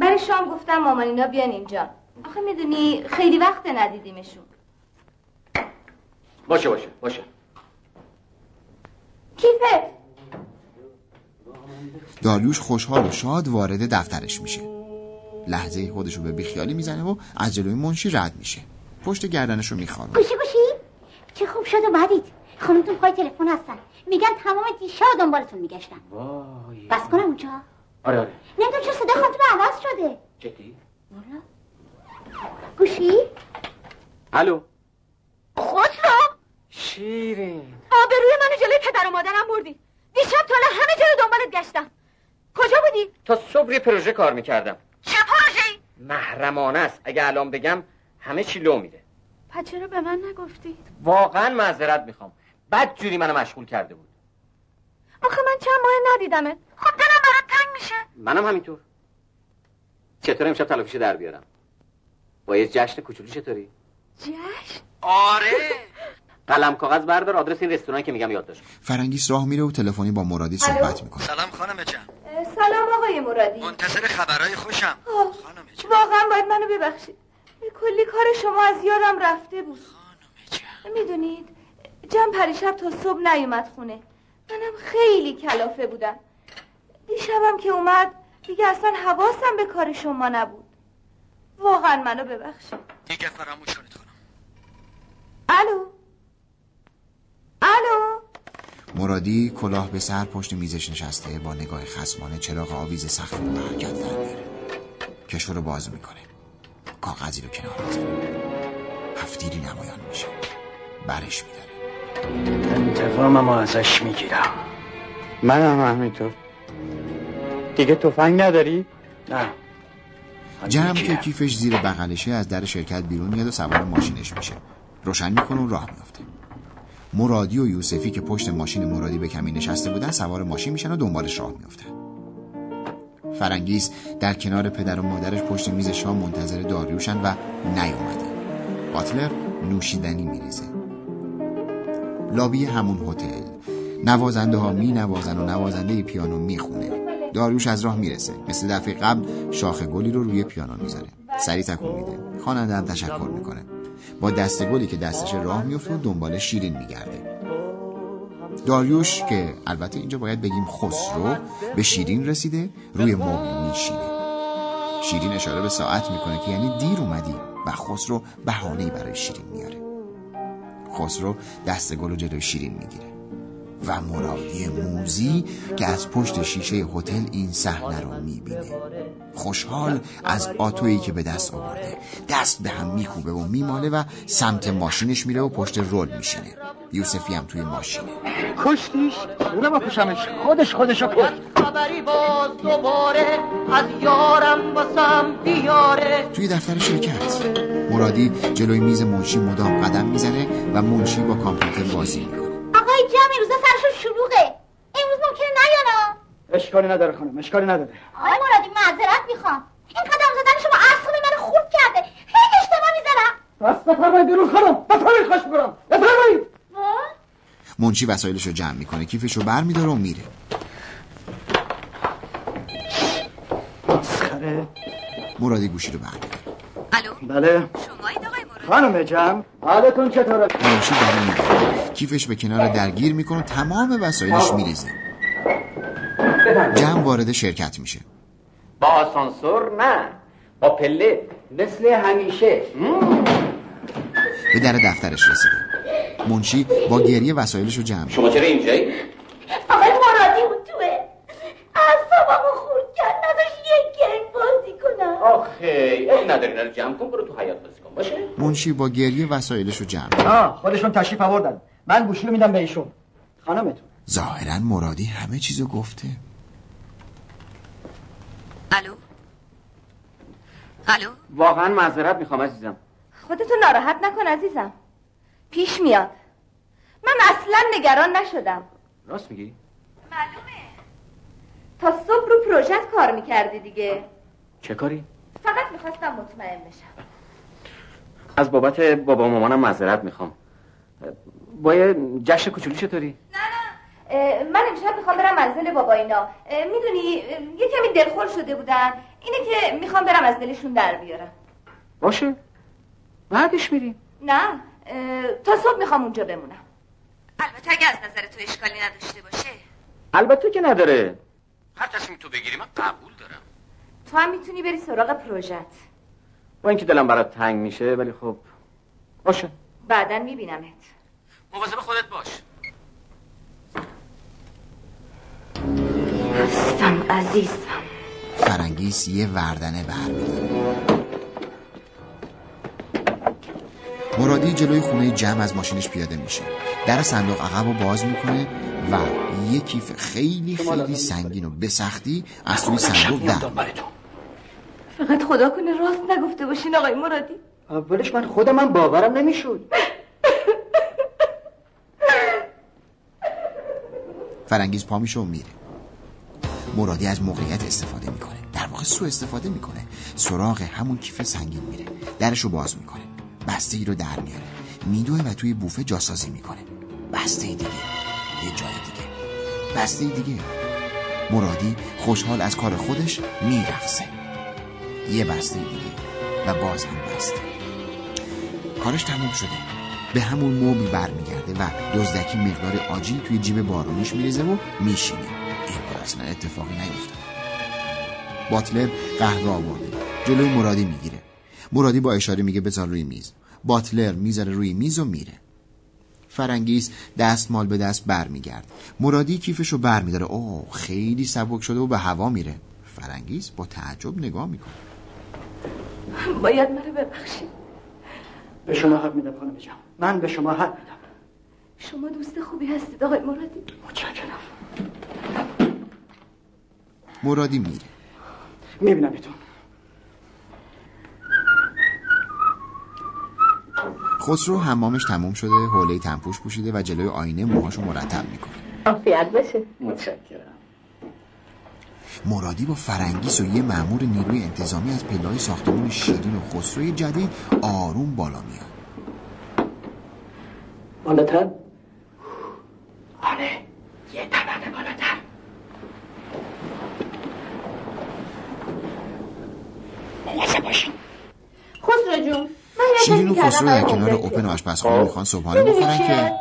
برای شام گفتم مامانینا بیان اینجا. آخه می‌دونی خیلی وقت ندیدیمشون. باشه باشه باشه. کیفت؟ داریوش خوشحال و شاد وارد دفترش میشه. لحظه خودشو به بیخیالی می‌زنه و از جلوی منشی رد میشه. پشت گردنشو میخواره گوشی گوشی چه خوب شد اومدید خانمتون پای تلفن هستن. میگن تمام دیشب دنبالتون میگشتن. وای. بس کنم اونجا. آره آره. نمی‌دونم چرا صدا خانمتون عوض شده. جدی؟ والا. گوشی؟ الو. خسرو. شیرین. آبروی منو جلوی پدر و مادرم بردی. دیشب تا همه جا رو دنبالت گشتم. کجا بودی؟ تا صبح روی پروژه کار می‌کردم. محرمانه است. اگه الان بگم همه چی لو میره پس چرا به من نگفتی؟ واقعا معذرت می‌خوام. بد جوری منو مشغول کرده بود. آخه من چند ماه ندیدمت. خب دلم برات تنگ میشه. منم همینطور. چطور امشب تلافیش در بیارم؟ با یه جشن کوچولو چطوری؟ جشن؟ آره. قلم کاغذ بردار آدرس این رستوران که میگم یادداشت کن. فرنگیس راه میره و تلفنی با مرادی صحبت می‌کنه. سلام خانم جان. سلام آقای مرادی. منتظر خبرهای خوشم. خانم واقعا باید منو ببخشید. کلی کار شما از یادم رفته بود. می‌دونید جم پریشب تا صبح نیومد خونه. منم خیلی کلافه بودم. دیشبم که اومد دیگه اصلا حواسم به کار شما نبود. واقعا منو ببخشید. دیگه فراموش کنید خانم. الو؟ الو؟ مرادی کلاه به سر پشت میزش نشسته با نگاه خسمانه چراغ آویز سخت رو به حرکت در میاره. کشو رو باز می‌کنه. کاغذی رو کنار می‌ذاره. هفتیری نمایان میشه. برش میداره. انتقامم ازش می‌گیرم. منم همینطور. دیگه تفنگ نداری؟ نه. جمع که کیفش زیر بغلشه از در شرکت بیرون میاد و سوار ماشینش میشه. روشن می‌کنه و راه میافته. مرادی و یوسفی که پشت ماشین مرادی به کمی نشسته بودن سوار ماشین میشن و دنبالش راه میافتن. فرنگیس در کنار پدر و مادرش پشت میز شام منتظر داریوشن و نیومده. باتلر نوشیدنی میریزه. لابی همون هتل. نوازنده ها می نوازن و نوازنده پیانو می‌خونه. داریوش از راه می‌رسه. مثل دفعه قبل شاخ گلی رو روی پیانو می‌ذاره. سری تکون میده. خواننده هم تشکر می‌کنه. با دست گلی که دستش راه میفته و دنبال شیرین میگرده. داریوش که البته اینجا باید بگیم خسرو به شیرین رسیده روی مبل میشینه شیرین اشاره به ساعت می‌کنه که یعنی دیر اومدی و خسرو بهانه‌ای برای شیرین میاره. خسرو دست گل و جلوی شیرین می‌گیره. و مرادی موزی که از پشت شیشه هتل این صحنه رو می‌بینه. خوشحال از آتویی که به دست آورده. دست به هم میکوبه و میماله و سمت ماشینش میره و پشت رول میشینه. یوسفی هم توی ماشینه. کشتیش؟ اونو بکشمش؟ خودش خودشو کشت. خبری باز دوباره از یارم باسم بیاره. توی دفتر شرکت. مرادی جلوی میز منشی مدام قدم می‌زنه و منشی با کامپیوتر بازی می‌کنه. اشکالی نداره خانم اشکالی نداره. آقای مرادی معذرت می‌خوام. این قدم زدن شما اعصاب منو خورد کرده. هیچ اشتباه می‌زنم. بس بفرمایید بیرون خانم. بفرمایید خوش می‌کنم بفرمایید. منشی وسایلش رو جمع می‌کنه کیفش رو بر میداره و میره. مسخره. مرادی گوشی رو بر بله. خانم جمع حالتون چطوره؟ منشی در میره کیفش به کنار درگیر می‌کنه و تمام وسایلش میریزه. جمع وارد شرکت میشه. با آسانسور نه با پله مثل همیشه. به در دفترش رسیده منشی با گریه وسایلش رو جمع شما چرا اینجایی؟ آقای مرادی اون توه اعصابمو خورد کرد نداشت یک گنگ بازی کنم. آخه ای نداری رو جمع کن برو تو حیات بازی کن باشه؟ منشی با گریه وسایلش رو جمع آه خودشون تشریف آوردن. من گوشی رو میدم به ایشون. خانمتون. ظاهرا مرادی همه چیزو گفته الو الو. واقعا معذرت می‌خوام عزیزم. خودتو ناراحت نکن عزیزم. پیش میاد. من اصلا نگران نشدم. راست میگی؟ معلومه. تا صبح رو پروژت کار می‌کردی دیگه. چه کاری؟ فقط می‌خواستم مطمئن بشم. از بابت بابا و مامانم معذرت می‌خوام. با یه جشن کوچولو چطوری؟ اه، من امشب می‌خوام برم منزل بابا اینا. می‌دونی یه کمی دلخور شده بودن. اینه که می‌خوام برم از دلشون در بیارم. باشه. بعدش میریم. نه تا صبح می‌خوام اونجا بمونم. البته اگه از نظر تو اشکالی نداشته باشه. البته که نداره. هر تصمیم تو بگیری من قبول دارم. تو هم می‌تونی بری سراغ پروژت با اینکه دلم برات تنگ میشه ولی خب باشه. بعدا میبینمت. مواظب خودت باش. هستم عزیزم. فرنگیس یه وردنه برمیداره. مرادی جلوی خونه جمع از ماشینش پیاده میشه. در صندوق عقب رو باز می‌کنه و یه کیف خیلی خیلی سنگین و به سختی از توی صندوق در فقط خدا کنه راست نگفته باشین آقای مرادی. اولش من خودم من باورم نمی‌شد. فرنگیز پا میشه و میره. مرادی از موقعیت استفاده می‌کنه. در واقع سو استفاده می‌کنه. سراغ همون کیف سنگین میره. درش رو باز می‌کنه. بسته ای رو در میاره. میدوه و توی بوفه جاسازی می‌کنه. بسته دیگه. یه جای دیگه. بسته دیگه. مرادی خوشحال از کار خودش میرقصه. یه بسته دیگه و باز هم بسته. کارش تموم شده. به همون موبی برمیگرده و دزدکی مقدار آجیل توی جیب بارونیش میریزه و میشینه. اصلا اتفاقی نیفتاد باتلر قهوه آورده. جلوی مرادی می‌گیره. مرادی با اشاره میگه بذار روی میز. باتلر می‌ذاره روی میز و میره. فرنگیس دستمال به دست برمیگرد. مرادی کیفشو برمیداره. اوه خیلی سبک شده و به هوا میره. فرنگیس با تعجب نگاه می‌کنه. باید منو ببخشید به شما حق میدم خانم جمع من به شما حق میدم. شما دوست خوبی هستید آقای مرادی؟ متشکرم. مرادی میره. می‌بینم ایتون خسرو حمامش تموم شده حوله تنپوش پوشیده و جلوی آینه موهاشو مرتب می‌کنه. عافیت باشه. متشکرم. مرادی با فرنگیس و یه مأمور نیروی انتظامی از پله‌های ساختمان شیرین و خسروی جدید آروم بالا میاد. بالاتر؟ آره یه طبقه بالاتر. مواظب باشین. خسرو جون من شیرین و خسرو در کنار. اوپن آشپزخانه می‌خوان صبحانه بخورن؟ که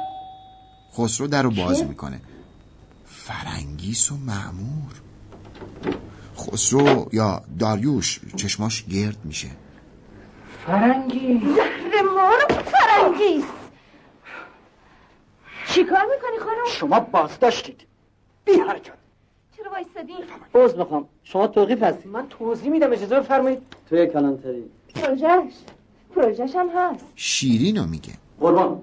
خسرو در رو باز می‌کنه. فرنگیس و معمور. خسرو یا داریوش چشماش گرد میشه. فرنگی زهر مار فرنگیست چی کار می‌کنی خانم؟ شما بازداشتید. بی حرکت. چرا وایستادی؟ عوض می‌خوام. شما توقیف هستی. من توضیح میدم اجازه بفرمایید. توی کلانتری. پروژهش. پروژهش هم هست. شیرین رو میگه. قربان.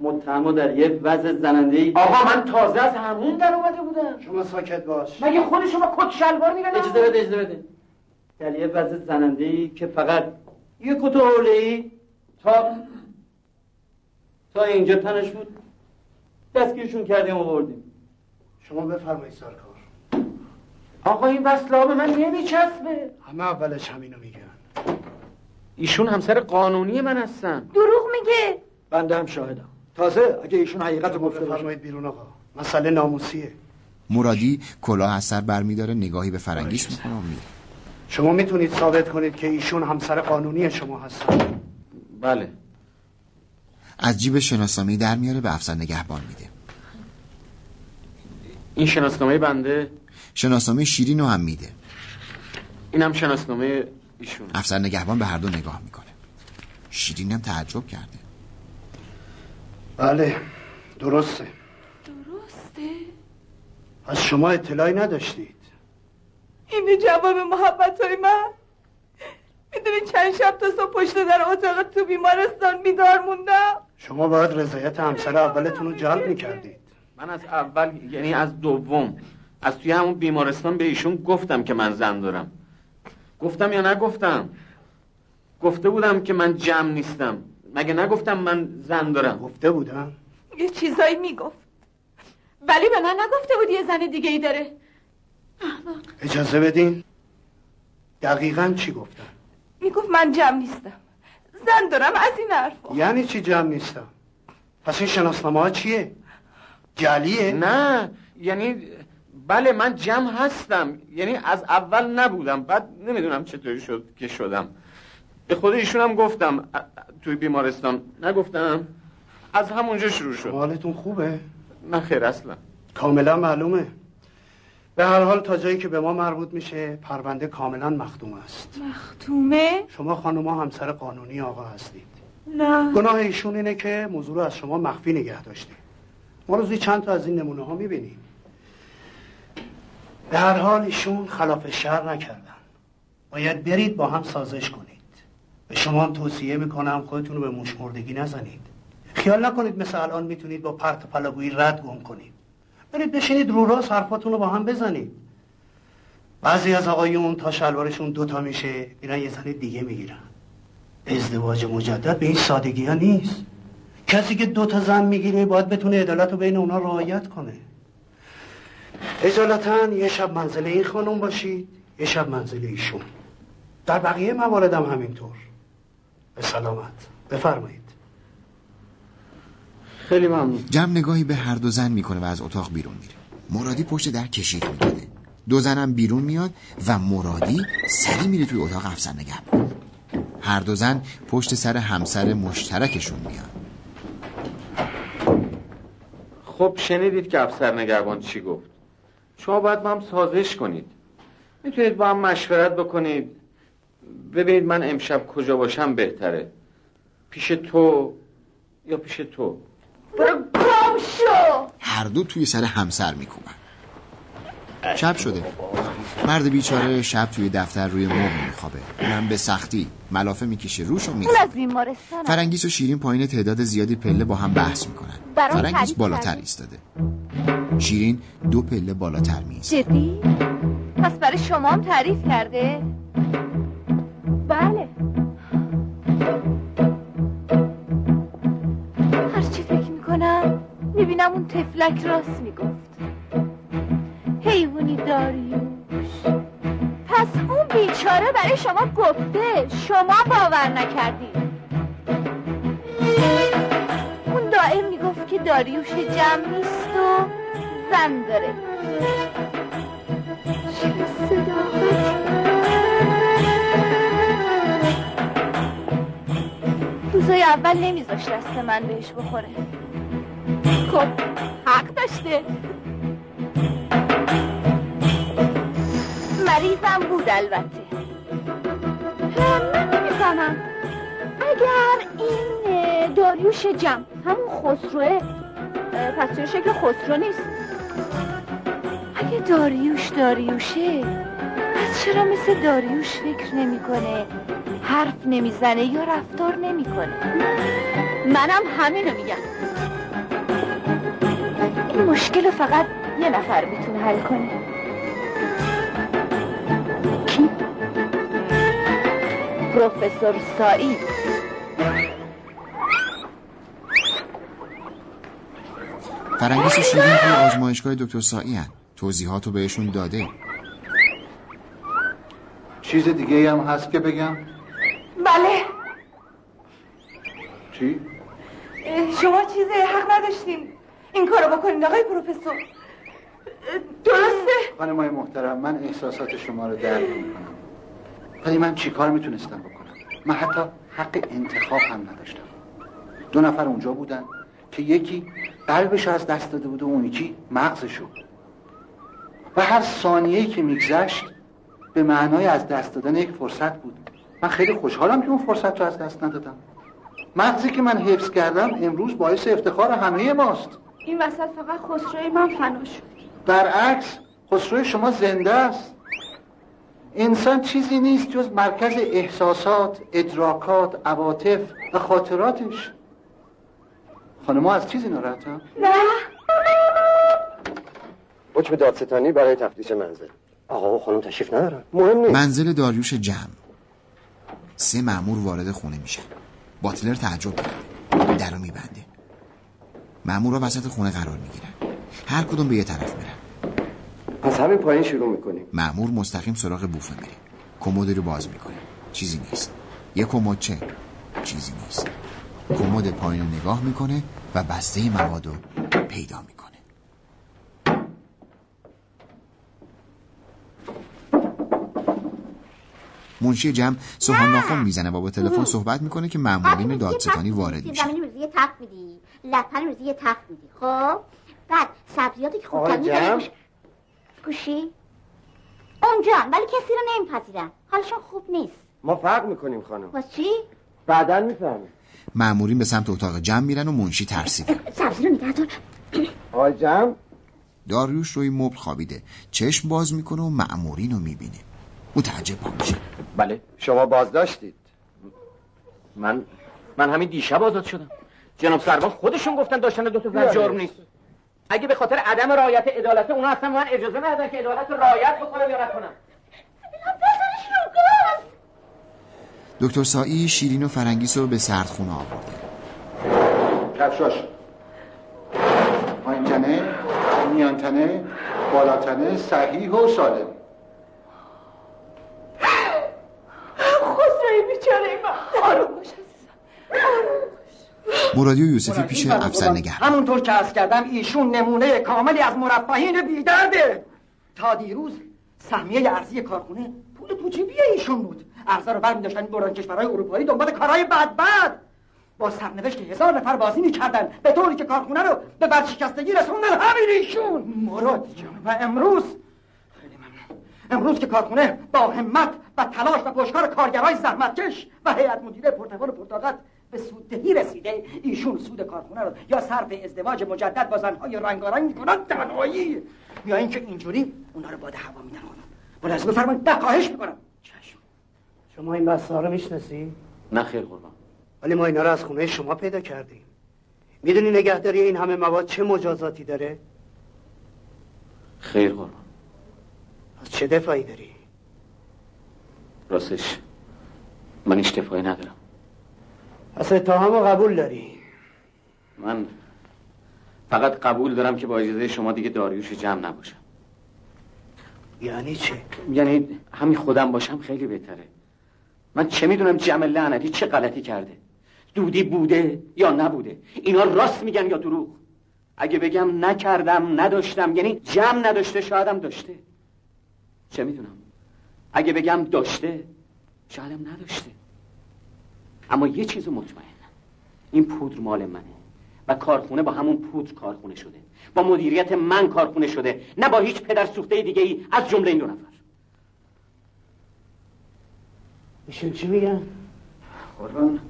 متهمو در یه وضع زننده ای آقا من تازه از همون در اومده بودم. شما ساکت باش. مگه خود شما کت شلوار میره اجازه بده اجازه بده. در یه وضع زننده ای که فقط یه کت حوله ای تا تا اینجا تنش بود. دستگیرشون کردیم و بردیم. شما بفرمایید سرکار. آقا این وصله به من نمیچسبه. همه اولش همینو میگن. ایشون همسر قانونی من هستن. دروغ میگه. بنده هم شاهدم. تازه اگه ایشون حقیقت رو گفته باشه. بفرمایید بیرون آقا. مسئله ناموسیه. مرادی کلاه از سر برمیداره نگاهی به فرنگیس می‌کنه. و میره شما می‌تونید ثابت کنید که ایشون همسر قانونی شما هستن. بله. از جیب شناسنامه در میاره به افسر نگهبان میده. این شناسنامه بنده شناسنامه شیرین رو هم میده. اینم شناسنامه ایشون. افسر نگهبان به هر دو نگاه می‌کنه. شیرین هم تعجب کرده. بله درسته. درسته؟ از شما اطلاعی نداشتید. اینه جواب محبت های من. می‌دونی چند شب تا صبح پشت در اتاق تو بیمارستان بیدار موندم. شما باید رضایت همسر اولتون رو جلب می‌کردید. من از اول یعنی از دوم. از توی همون بیمارستان به ایشون گفتم که من زن دارم. گفتم یا نگفتم؟ گفته بودم که من جمع نیستم. مگه نگفتم من زن دارم؟ گفته بودم. یه چیزایی می‌گفت. ولی به من نگفته بود یه زن دیگه ای داره. اجازه بدین؟ دقیقا چی گفتن می‌گفت من جمع نیستم. زن دارم از این حرفا. یعنی چی جمع نیستم؟ پس این شناسنامه ها چیه؟ جلیه نه یعنی بله من جمع هستم. یعنی از اول نبودم. بعد نمی‌دونم چطوری شد که شدم. به خود ایشون هم گفتم توی بیمارستان. نگفتم. از همونجا شروع شد. حالتون خوبه؟ نه خیر اصلا. کاملا معلومه. به هر حال تا جایی که به ما مربوط میشه پرونده کاملا مختوم است. مختومه؟ شما خانوما همسر قانونی آقا هستید. نه. گناه ایشون اینه که موضوع رو از شما مخفی نگه داشته. ما روزی چند تا از این نمونه ها می‌بینیم. به هر حال ایشون خلاف شر نکردن. باید برید با هم سازش کنید. به شما هم توصیه می‌کنم خودتون رو به موشمردگی نزنید. خیال نکنید مثل الان می‌تونید با پرت پلاگویی رد گم کنید. برید بشینید رو راست حرفاتون رو با هم بزنید. بعضی از آقایون تا شلوارشون دوتا میشه میرن یه زن دیگه می‌گیرن. ازدواج مجدد به این سادگی ها نیست. کسی که دو تا زن می‌گیره باید بتونه عدالت رو بین اونا رعایت کنه. اجالتا یه شب منزل این خانم باشید یه شب منزل ایشون. در بقیه مواردم همینطور. به سلامت. بفرمایید. خیلی ممنون. جمع نگاهی به هر دو زن می‌کنه و از اتاق بیرون میره. مرادی پشت در کشیک می‌داده دو زنم بیرون میاد و مرادی سری میره توی اتاق افسر نگهبان هر دو زن پشت سر همسر مشترکشون میاد خب شنیدید که افسر نگهبان چی گفت. شما باید با هم سازش کنید. می‌تونید با هم مشورت بکنید. ببینید من امشب کجا باشم بهتره. پیش تو یا پیش تو؟ برو گم شو! هر دو توی سر همسر میکوبن. شب شده. مرد بیچاره شب توی دفتر روی مبل میخوابه. اونم به سختی. ملافه می‌کشه روش و بیمارستان فرنگیس و شیرین پایین تعداد زیادی پله با هم بحث می‌کنن. فرنگیس بالاتر؟ ایستاده. شیرین دو پله بالاتر میز جدی؟ پس برای شما هم تعریف کرده؟ بله. هرچی فکر می‌کنم می‌بینم اون تفلک راست می‌گفت. حیوانی داریوش پس اون بیچاره برای شما گفته شما باور نکردی. اون دائم می‌گفت داریوش جمع نیست و زن داره. روزای اول نمیذاشت دست من بهش بخوره. خب حق داشته. مریضم بود البته. من نمی‌فهمم اگر این داریوش جمع همون خسروه پس چرا شکل خسرو نیست. اگه داریوش داریوشه پس چرا مثل داریوش فکر نمی‌کنه؟ حرف نمی‌زنه یا رفتار نمی‌کنه؟ منم همینو میگم. این مشکل فقط یه نفر می‌تونه حل کنه. پروفسور سایی فرنگیس و شیرین توی آزمایشگاه دکتر سایی هن. توضیحات رو بهشون داده. چیز دیگه هم هست که بگم؟ بله. چی؟ شما چیزی حق نداشتیم. این کارو بکنید آقای پروفسور. درسته. خانم های محترم من احساسات شما رو درک می‌کنم. ولی من چیکار می‌تونستم بکنم؟ من حتی حق انتخاب هم نداشتم. دو نفر اونجا بودن که یکی قلبش از دست داده بود و اون یکی مغزشو و هر ثانیه‌ای که میگذشت به معنای از دست دادن یک فرصت بود. من خیلی خوشحالم که اون فرصت رو از دست ندادم. مغزی که من حفظ کردم امروز باعث افتخار همه ماست. این وسط فقط خسروی من فنا شد. برعکس خسروی شما زنده است. انسان چیزی نیست جز مرکز احساسات، ادراکات، عواطف و خاطراتش. خانم از چیزی ناراحتم؟ نه. حکم دادستانی برای تفتیش منزل. آقا و خانم تشریف ندارن. مهم نیست. منزل داریوش جمع. سه مأمور وارد خونه میشن. باتلر تعجب کرده در رو میبنده. مأمورا وسط خونه قرار می‌گیرن. هر کدوم به یه طرف میرن. پس همین پایین شروع می‌کنیم. مأمور مستقیم سراغ بوفه میره. کمد رو باز می‌کنه. چیزی نیست. یه کمد چه؟ چیزی نیست. کمد پایین رو نگاه می‌کنه و بسته مواد رو پیدا می‌کنه. منشی جمع سخن ناخن می‌زنه و با تلفن صحبت می‌کنه که مامورین دادستانی وارد میشه. زمینی روزی یه تخت میدی لپن روزی یه تخت میدی خب؟ بعد سبزیاتی که خوب؟ گوشی؟ اونجا ولی کسی رو نمیپذیرن حالشون خوب نیست. ما فرق می‌کنیم خانم. واسه چی؟ بعدا می‌فهمیم. مامورین به سمت اتاق جمع میرن و منشی ترسیده. سبزی رو نگه دار. آقای جمع داریوش روی مبل خوابیده. چشم باز می‌کنه و مأمورین رو می‌بینه. متعجب میشه. بله. شما بازداشتید. من من همین دیشب آزاد شدم. جناب سروان خودشون گفتن داشتن دو تا بله. جرم نیست. اگه به خاطر عدم رعایت عدالت اونا اصلا من اجازه ندادن که عدالت رو رعایت بکنم یا نکنم. دکتر سایی شیرین و فرنگیس رو به سردخونه آورده. کفشاش پایین تنه میان تنه بالا تنه صحیح و سالم. خسروی بیچاره من. آروم باش مرادی و یوسفی پیش افسر نگه همونطور که از کردم ایشون نمونه کاملی از مرفهین بیدرده. تا دیروز سهمیه ارزی کارخونه پول پوچیبی ایشون بود. ارزا رو برمی داشتن دوران کشورهای اروپایی دنبال کارهای بد بد با سرنوشت هزار نفر بازی می‌کردن به طوری که کارخونه رو به برشکستگی رسوندن. همین ایشون. مراد جان و امروز امروز که کارخونه با همت و تلاش و پشکار کارگرای زحمتکش و هیئت مدیره پرتقال و پرتاقت به سوددهی رسیده ایشون سود کارخونه رو یا صرف ازدواج مجدد با زنهای رنگارنگ می‌کنن تنهایی. یا اینکه اینجوری اونا رو باد هوا میدن ملاحظه بفرمایید نه خواهش می‌کنم شما این بسته ها رو می‌شناسی؟ نه خیر قربان. ولی ما اینا رو از خونه شما پیدا کردیم. می‌دونی نگهداری این همه مواد چه مجازاتی داره؟ خیر قربان. از چه دفاعی داری؟ راستش من هیچ دفاعی ندارم. پس اتهام رو قبول داری؟ من فقط قبول دارم که با اجازه شما دیگه داریوش جمع نباشم. یعنی چه؟ یعنی همین خودم باشم خیلی بهتره. من چه می‌دونم جمع لعنتی چه غلطی کرده؟ دودی بوده یا نبوده؟ اینا راست میگن یا دروغ؟ اگه بگم نکردم نداشتم یعنی جمع نداشته شایدم داشته. چه می‌دونم؟ اگه بگم داشته شایدم نداشته. اما یه چیز مطمئنم. این پودر مال منه و کارخونه با همون پودر کارخونه شده. با مدیریت من کارخونه شده. نه با هیچ پدر سوخته دیگه ای از جمله این دو نفر. ایشون چی میگن؟ قربان.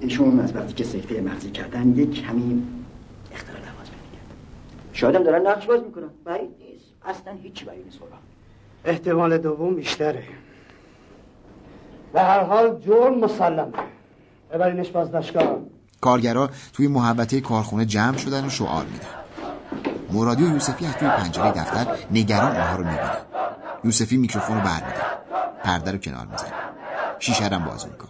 ایشون از وقتی که سکته مغزی کردن یک کمی اختلال لواز میگن شاید هم دارن نقش باز می‌کنن. بعید نیست. اصلا هیچی بعید نیست قربان. احتمال دوم بیشتره. به هر حال جرم مسلمه ببرینش بازداشتگاه کارگرا توی محوطه کارخونه جمع شدن و شعار میدن. مرادی و یوسفی از توی پنجره دفتر نگران آنها رو می‌بینن. یوسفی میکروفون رو برمیداره. پرده رو کنار می‌زنه شیشه رو باز می‌کنه.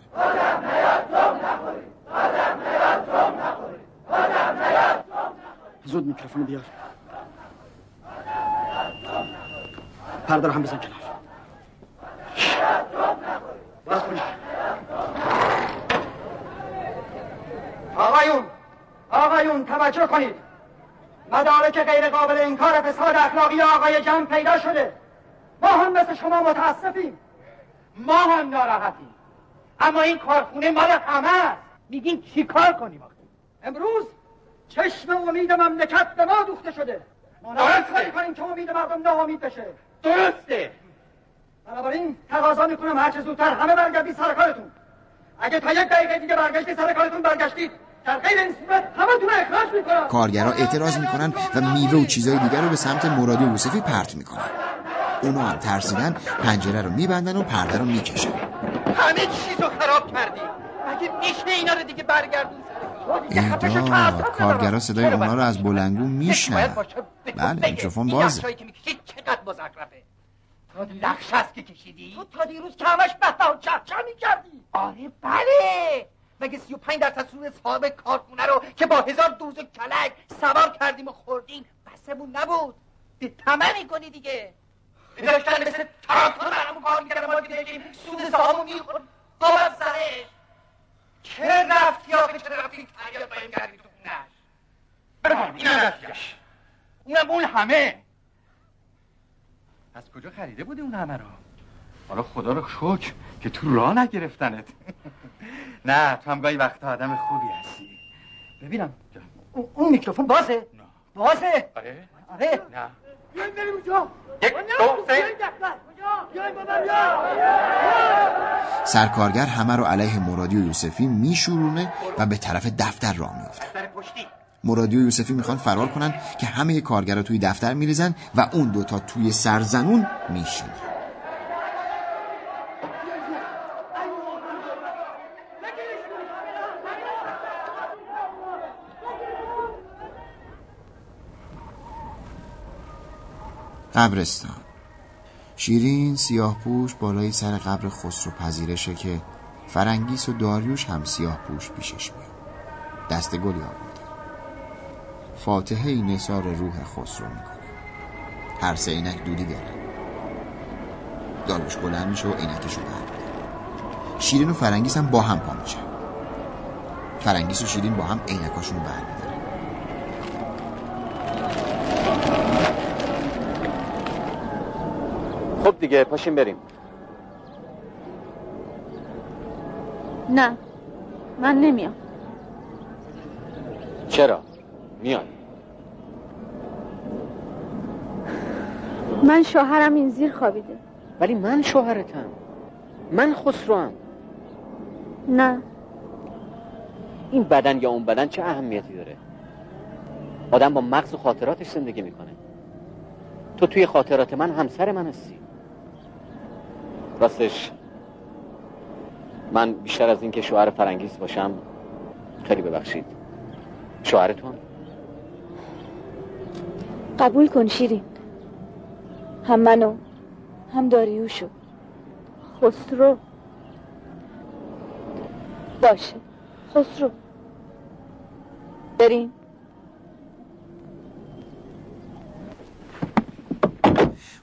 زود میکروفون بیار. پرده رو هم بزن کنار. باز آقایون آقایون توجه کنید. مدارک غیر قابل انکار فساد اخلاقی آقای جمع پیدا شده. ما هم مثل شما متاسفیم. ما هم ناراحتیم. اما این کارخونه مال همه است. میگین چی کار کنیم امروز چشم امید مملکت به ما دوخته شده. ما درسته. کنیم که امید مردم ناامید بشه؟ درسته. بنابراین تقاضا می‌کنم هر چه زودتر همه برگردید سر کارتون. اگه تا یک دقیقه دیگه برگشتید سر کارتون برگشتید در غیر این صورت همتون رو اخراج می‌کنم. کارگرا اعتراض می‌کنن و میوه و چیزای دیگر رو به سمت مرادی و یوسفی پرت می‌کنن. اونا هم ترسیدن پنجره رو میبندن و پرده رو می‌کشن. همه چیزو خراب کردی. مگه میشه اینا رو دیگه برگردون ایداد کارگرا صدای اونا رو از بلنگو میشنن بله میکروفون بازه. چقدر مزخرفه؟ نقش هست که کشیدی؟ تو تا دیروز که همش بهتا و چهچه می‌کردی. آره بله. مگه سی و پنج درصد سود صاحب کارخونه رو که با هزار دوز و کلک سوار کردیم و خوردیم بسمون نبود. به تمنی کنی دیگه. داشتن مثل تراکتور برامون کار می‌کردن ما دیگه داشتیم سود سهامو می‌خورد. بابت سرش چه رفتی آخه؟ چه رفتی؟ فریاد بایم کردی تو خونش بفرم این هم رفتیش اونم اون همه. کجا خریده بودی اون همه رو؟ حالا خدا رو شکر که تو راه نگرفتنت. نه تو هم گاهی وقتا آدم خوبی هستی. ببینم اون میکروفون بازه. بازه. آره. آره. نه. بیاین بریم اونجا. یک دو سه. سرکارگر همه رو علیه مرادی و یوسفی میشورونه و به طرف دفتر راه میفته مرادی و یوسفی می‌خوان فرار کنن که همه کارگرا توی دفتر میریزن و اون دوتا توی سرزنون میشینن. قبرستان. شیرین سیاه پوش بالای سر قبر خسرو پذیرشه که فرنگیس و داریوش هم سیاه پوش پیشش میاد دست گلی آورده فاتحه نثار روح خسرو می‌کنه. هر سه عینک دودی دارن داریوش بلند میشه و عینکشو برمیداره. شیرین و فرنگیس هم با هم پا میشن فرنگیس و شیرین با هم عینکاشون رو برمیدارن. خب دیگه پاشیم بریم. نه من نمیام. چرا؟ میان. من شوهرم این زیر خوابیده. ولی من شوهرتم. من خسروم نه. این بدن یا اون بدن چه اهمیتی داره؟ آدم با مغز و خاطراتش زندگی می‌کنه. تو توی خاطرات من همسر من هستی. راستش من بیشتر از اینکه شوهر فرنگیس باشم خیلی ببخشید. شوهر تو هم؟ قبول کن شیرین. هم منو هم داریوشو. خسرو. باشه. خسرو. بریم.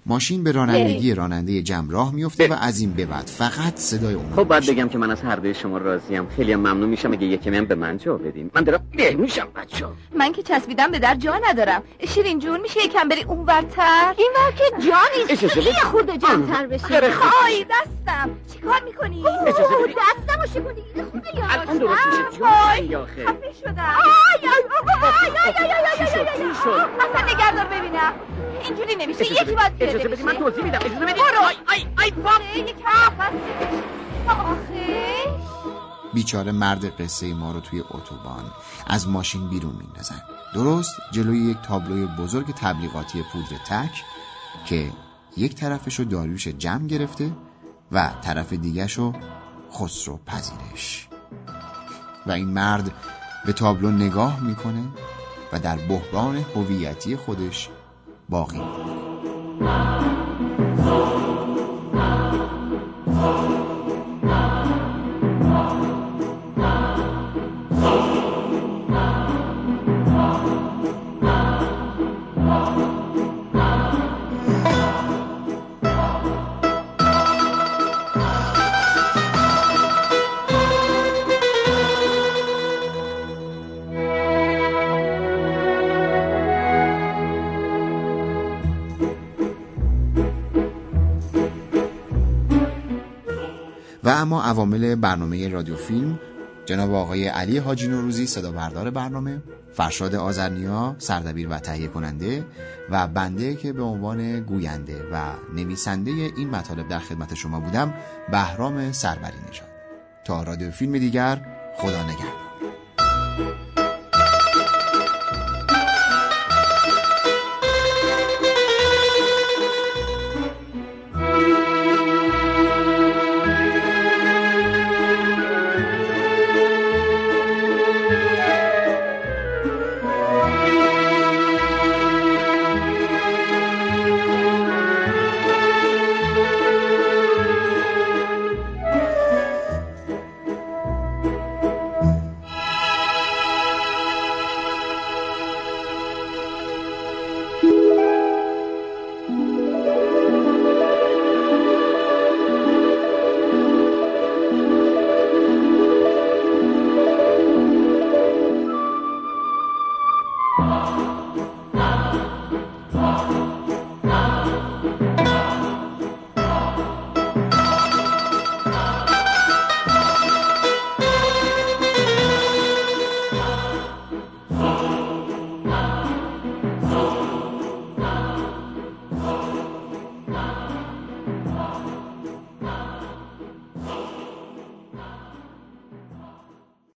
ماشین به رانندگی راننده جمع راه میفته و از این به بعد فقط صدای اون خب باید بگم که من از هر دوی شما راضیم خیلی هم ممنون میشم اگه یکی هم به من جا بدین من دارم میشم بچه من که چسبیدم به در جا ندارم شیرین جون میشه یکم بری اون ورتر این ور که جا نیست یه خورده جمعتر خوب. آی دستم چیکار می‌کنی بدید. دستمو شکوندی یه خورده یواش الان درست میشه جون آی یا شدم آی آی آی آی آی آی چی شد؟ چی شد؟ اصلا نگه دار ببینم اینجوری نمیشه اجازه یکی باید اجازه بدید من. توضیح میدم. اجازه بدید؟ برو. آی آی آی بیچاره مرد قصه ما رو توی اتوبان از ماشین بیرون میندازن. درست؟ جلوی یک تابلوی بزرگ تبلیغاتی پودر تک که یک طرفشو داریوش جم گرفته و طرف دیگهشو خسرو پذیرش. و این مرد به تابلو نگاه می‌کنه و در بحران هویتی خودش باقی میمونه. Oh, Om. اما عوامل برنامه رادیو فیلم جناب آقای علی حاجی نوروزی صدا بردار برنامه فرشاد آزرنیا سردبیر و تهیه کننده و بنده که به عنوان گوینده و نویسنده این مطالب در خدمت شما بودم بهرام سربری نژاد. تا رادیو فیلم دیگر خدا نگهدار.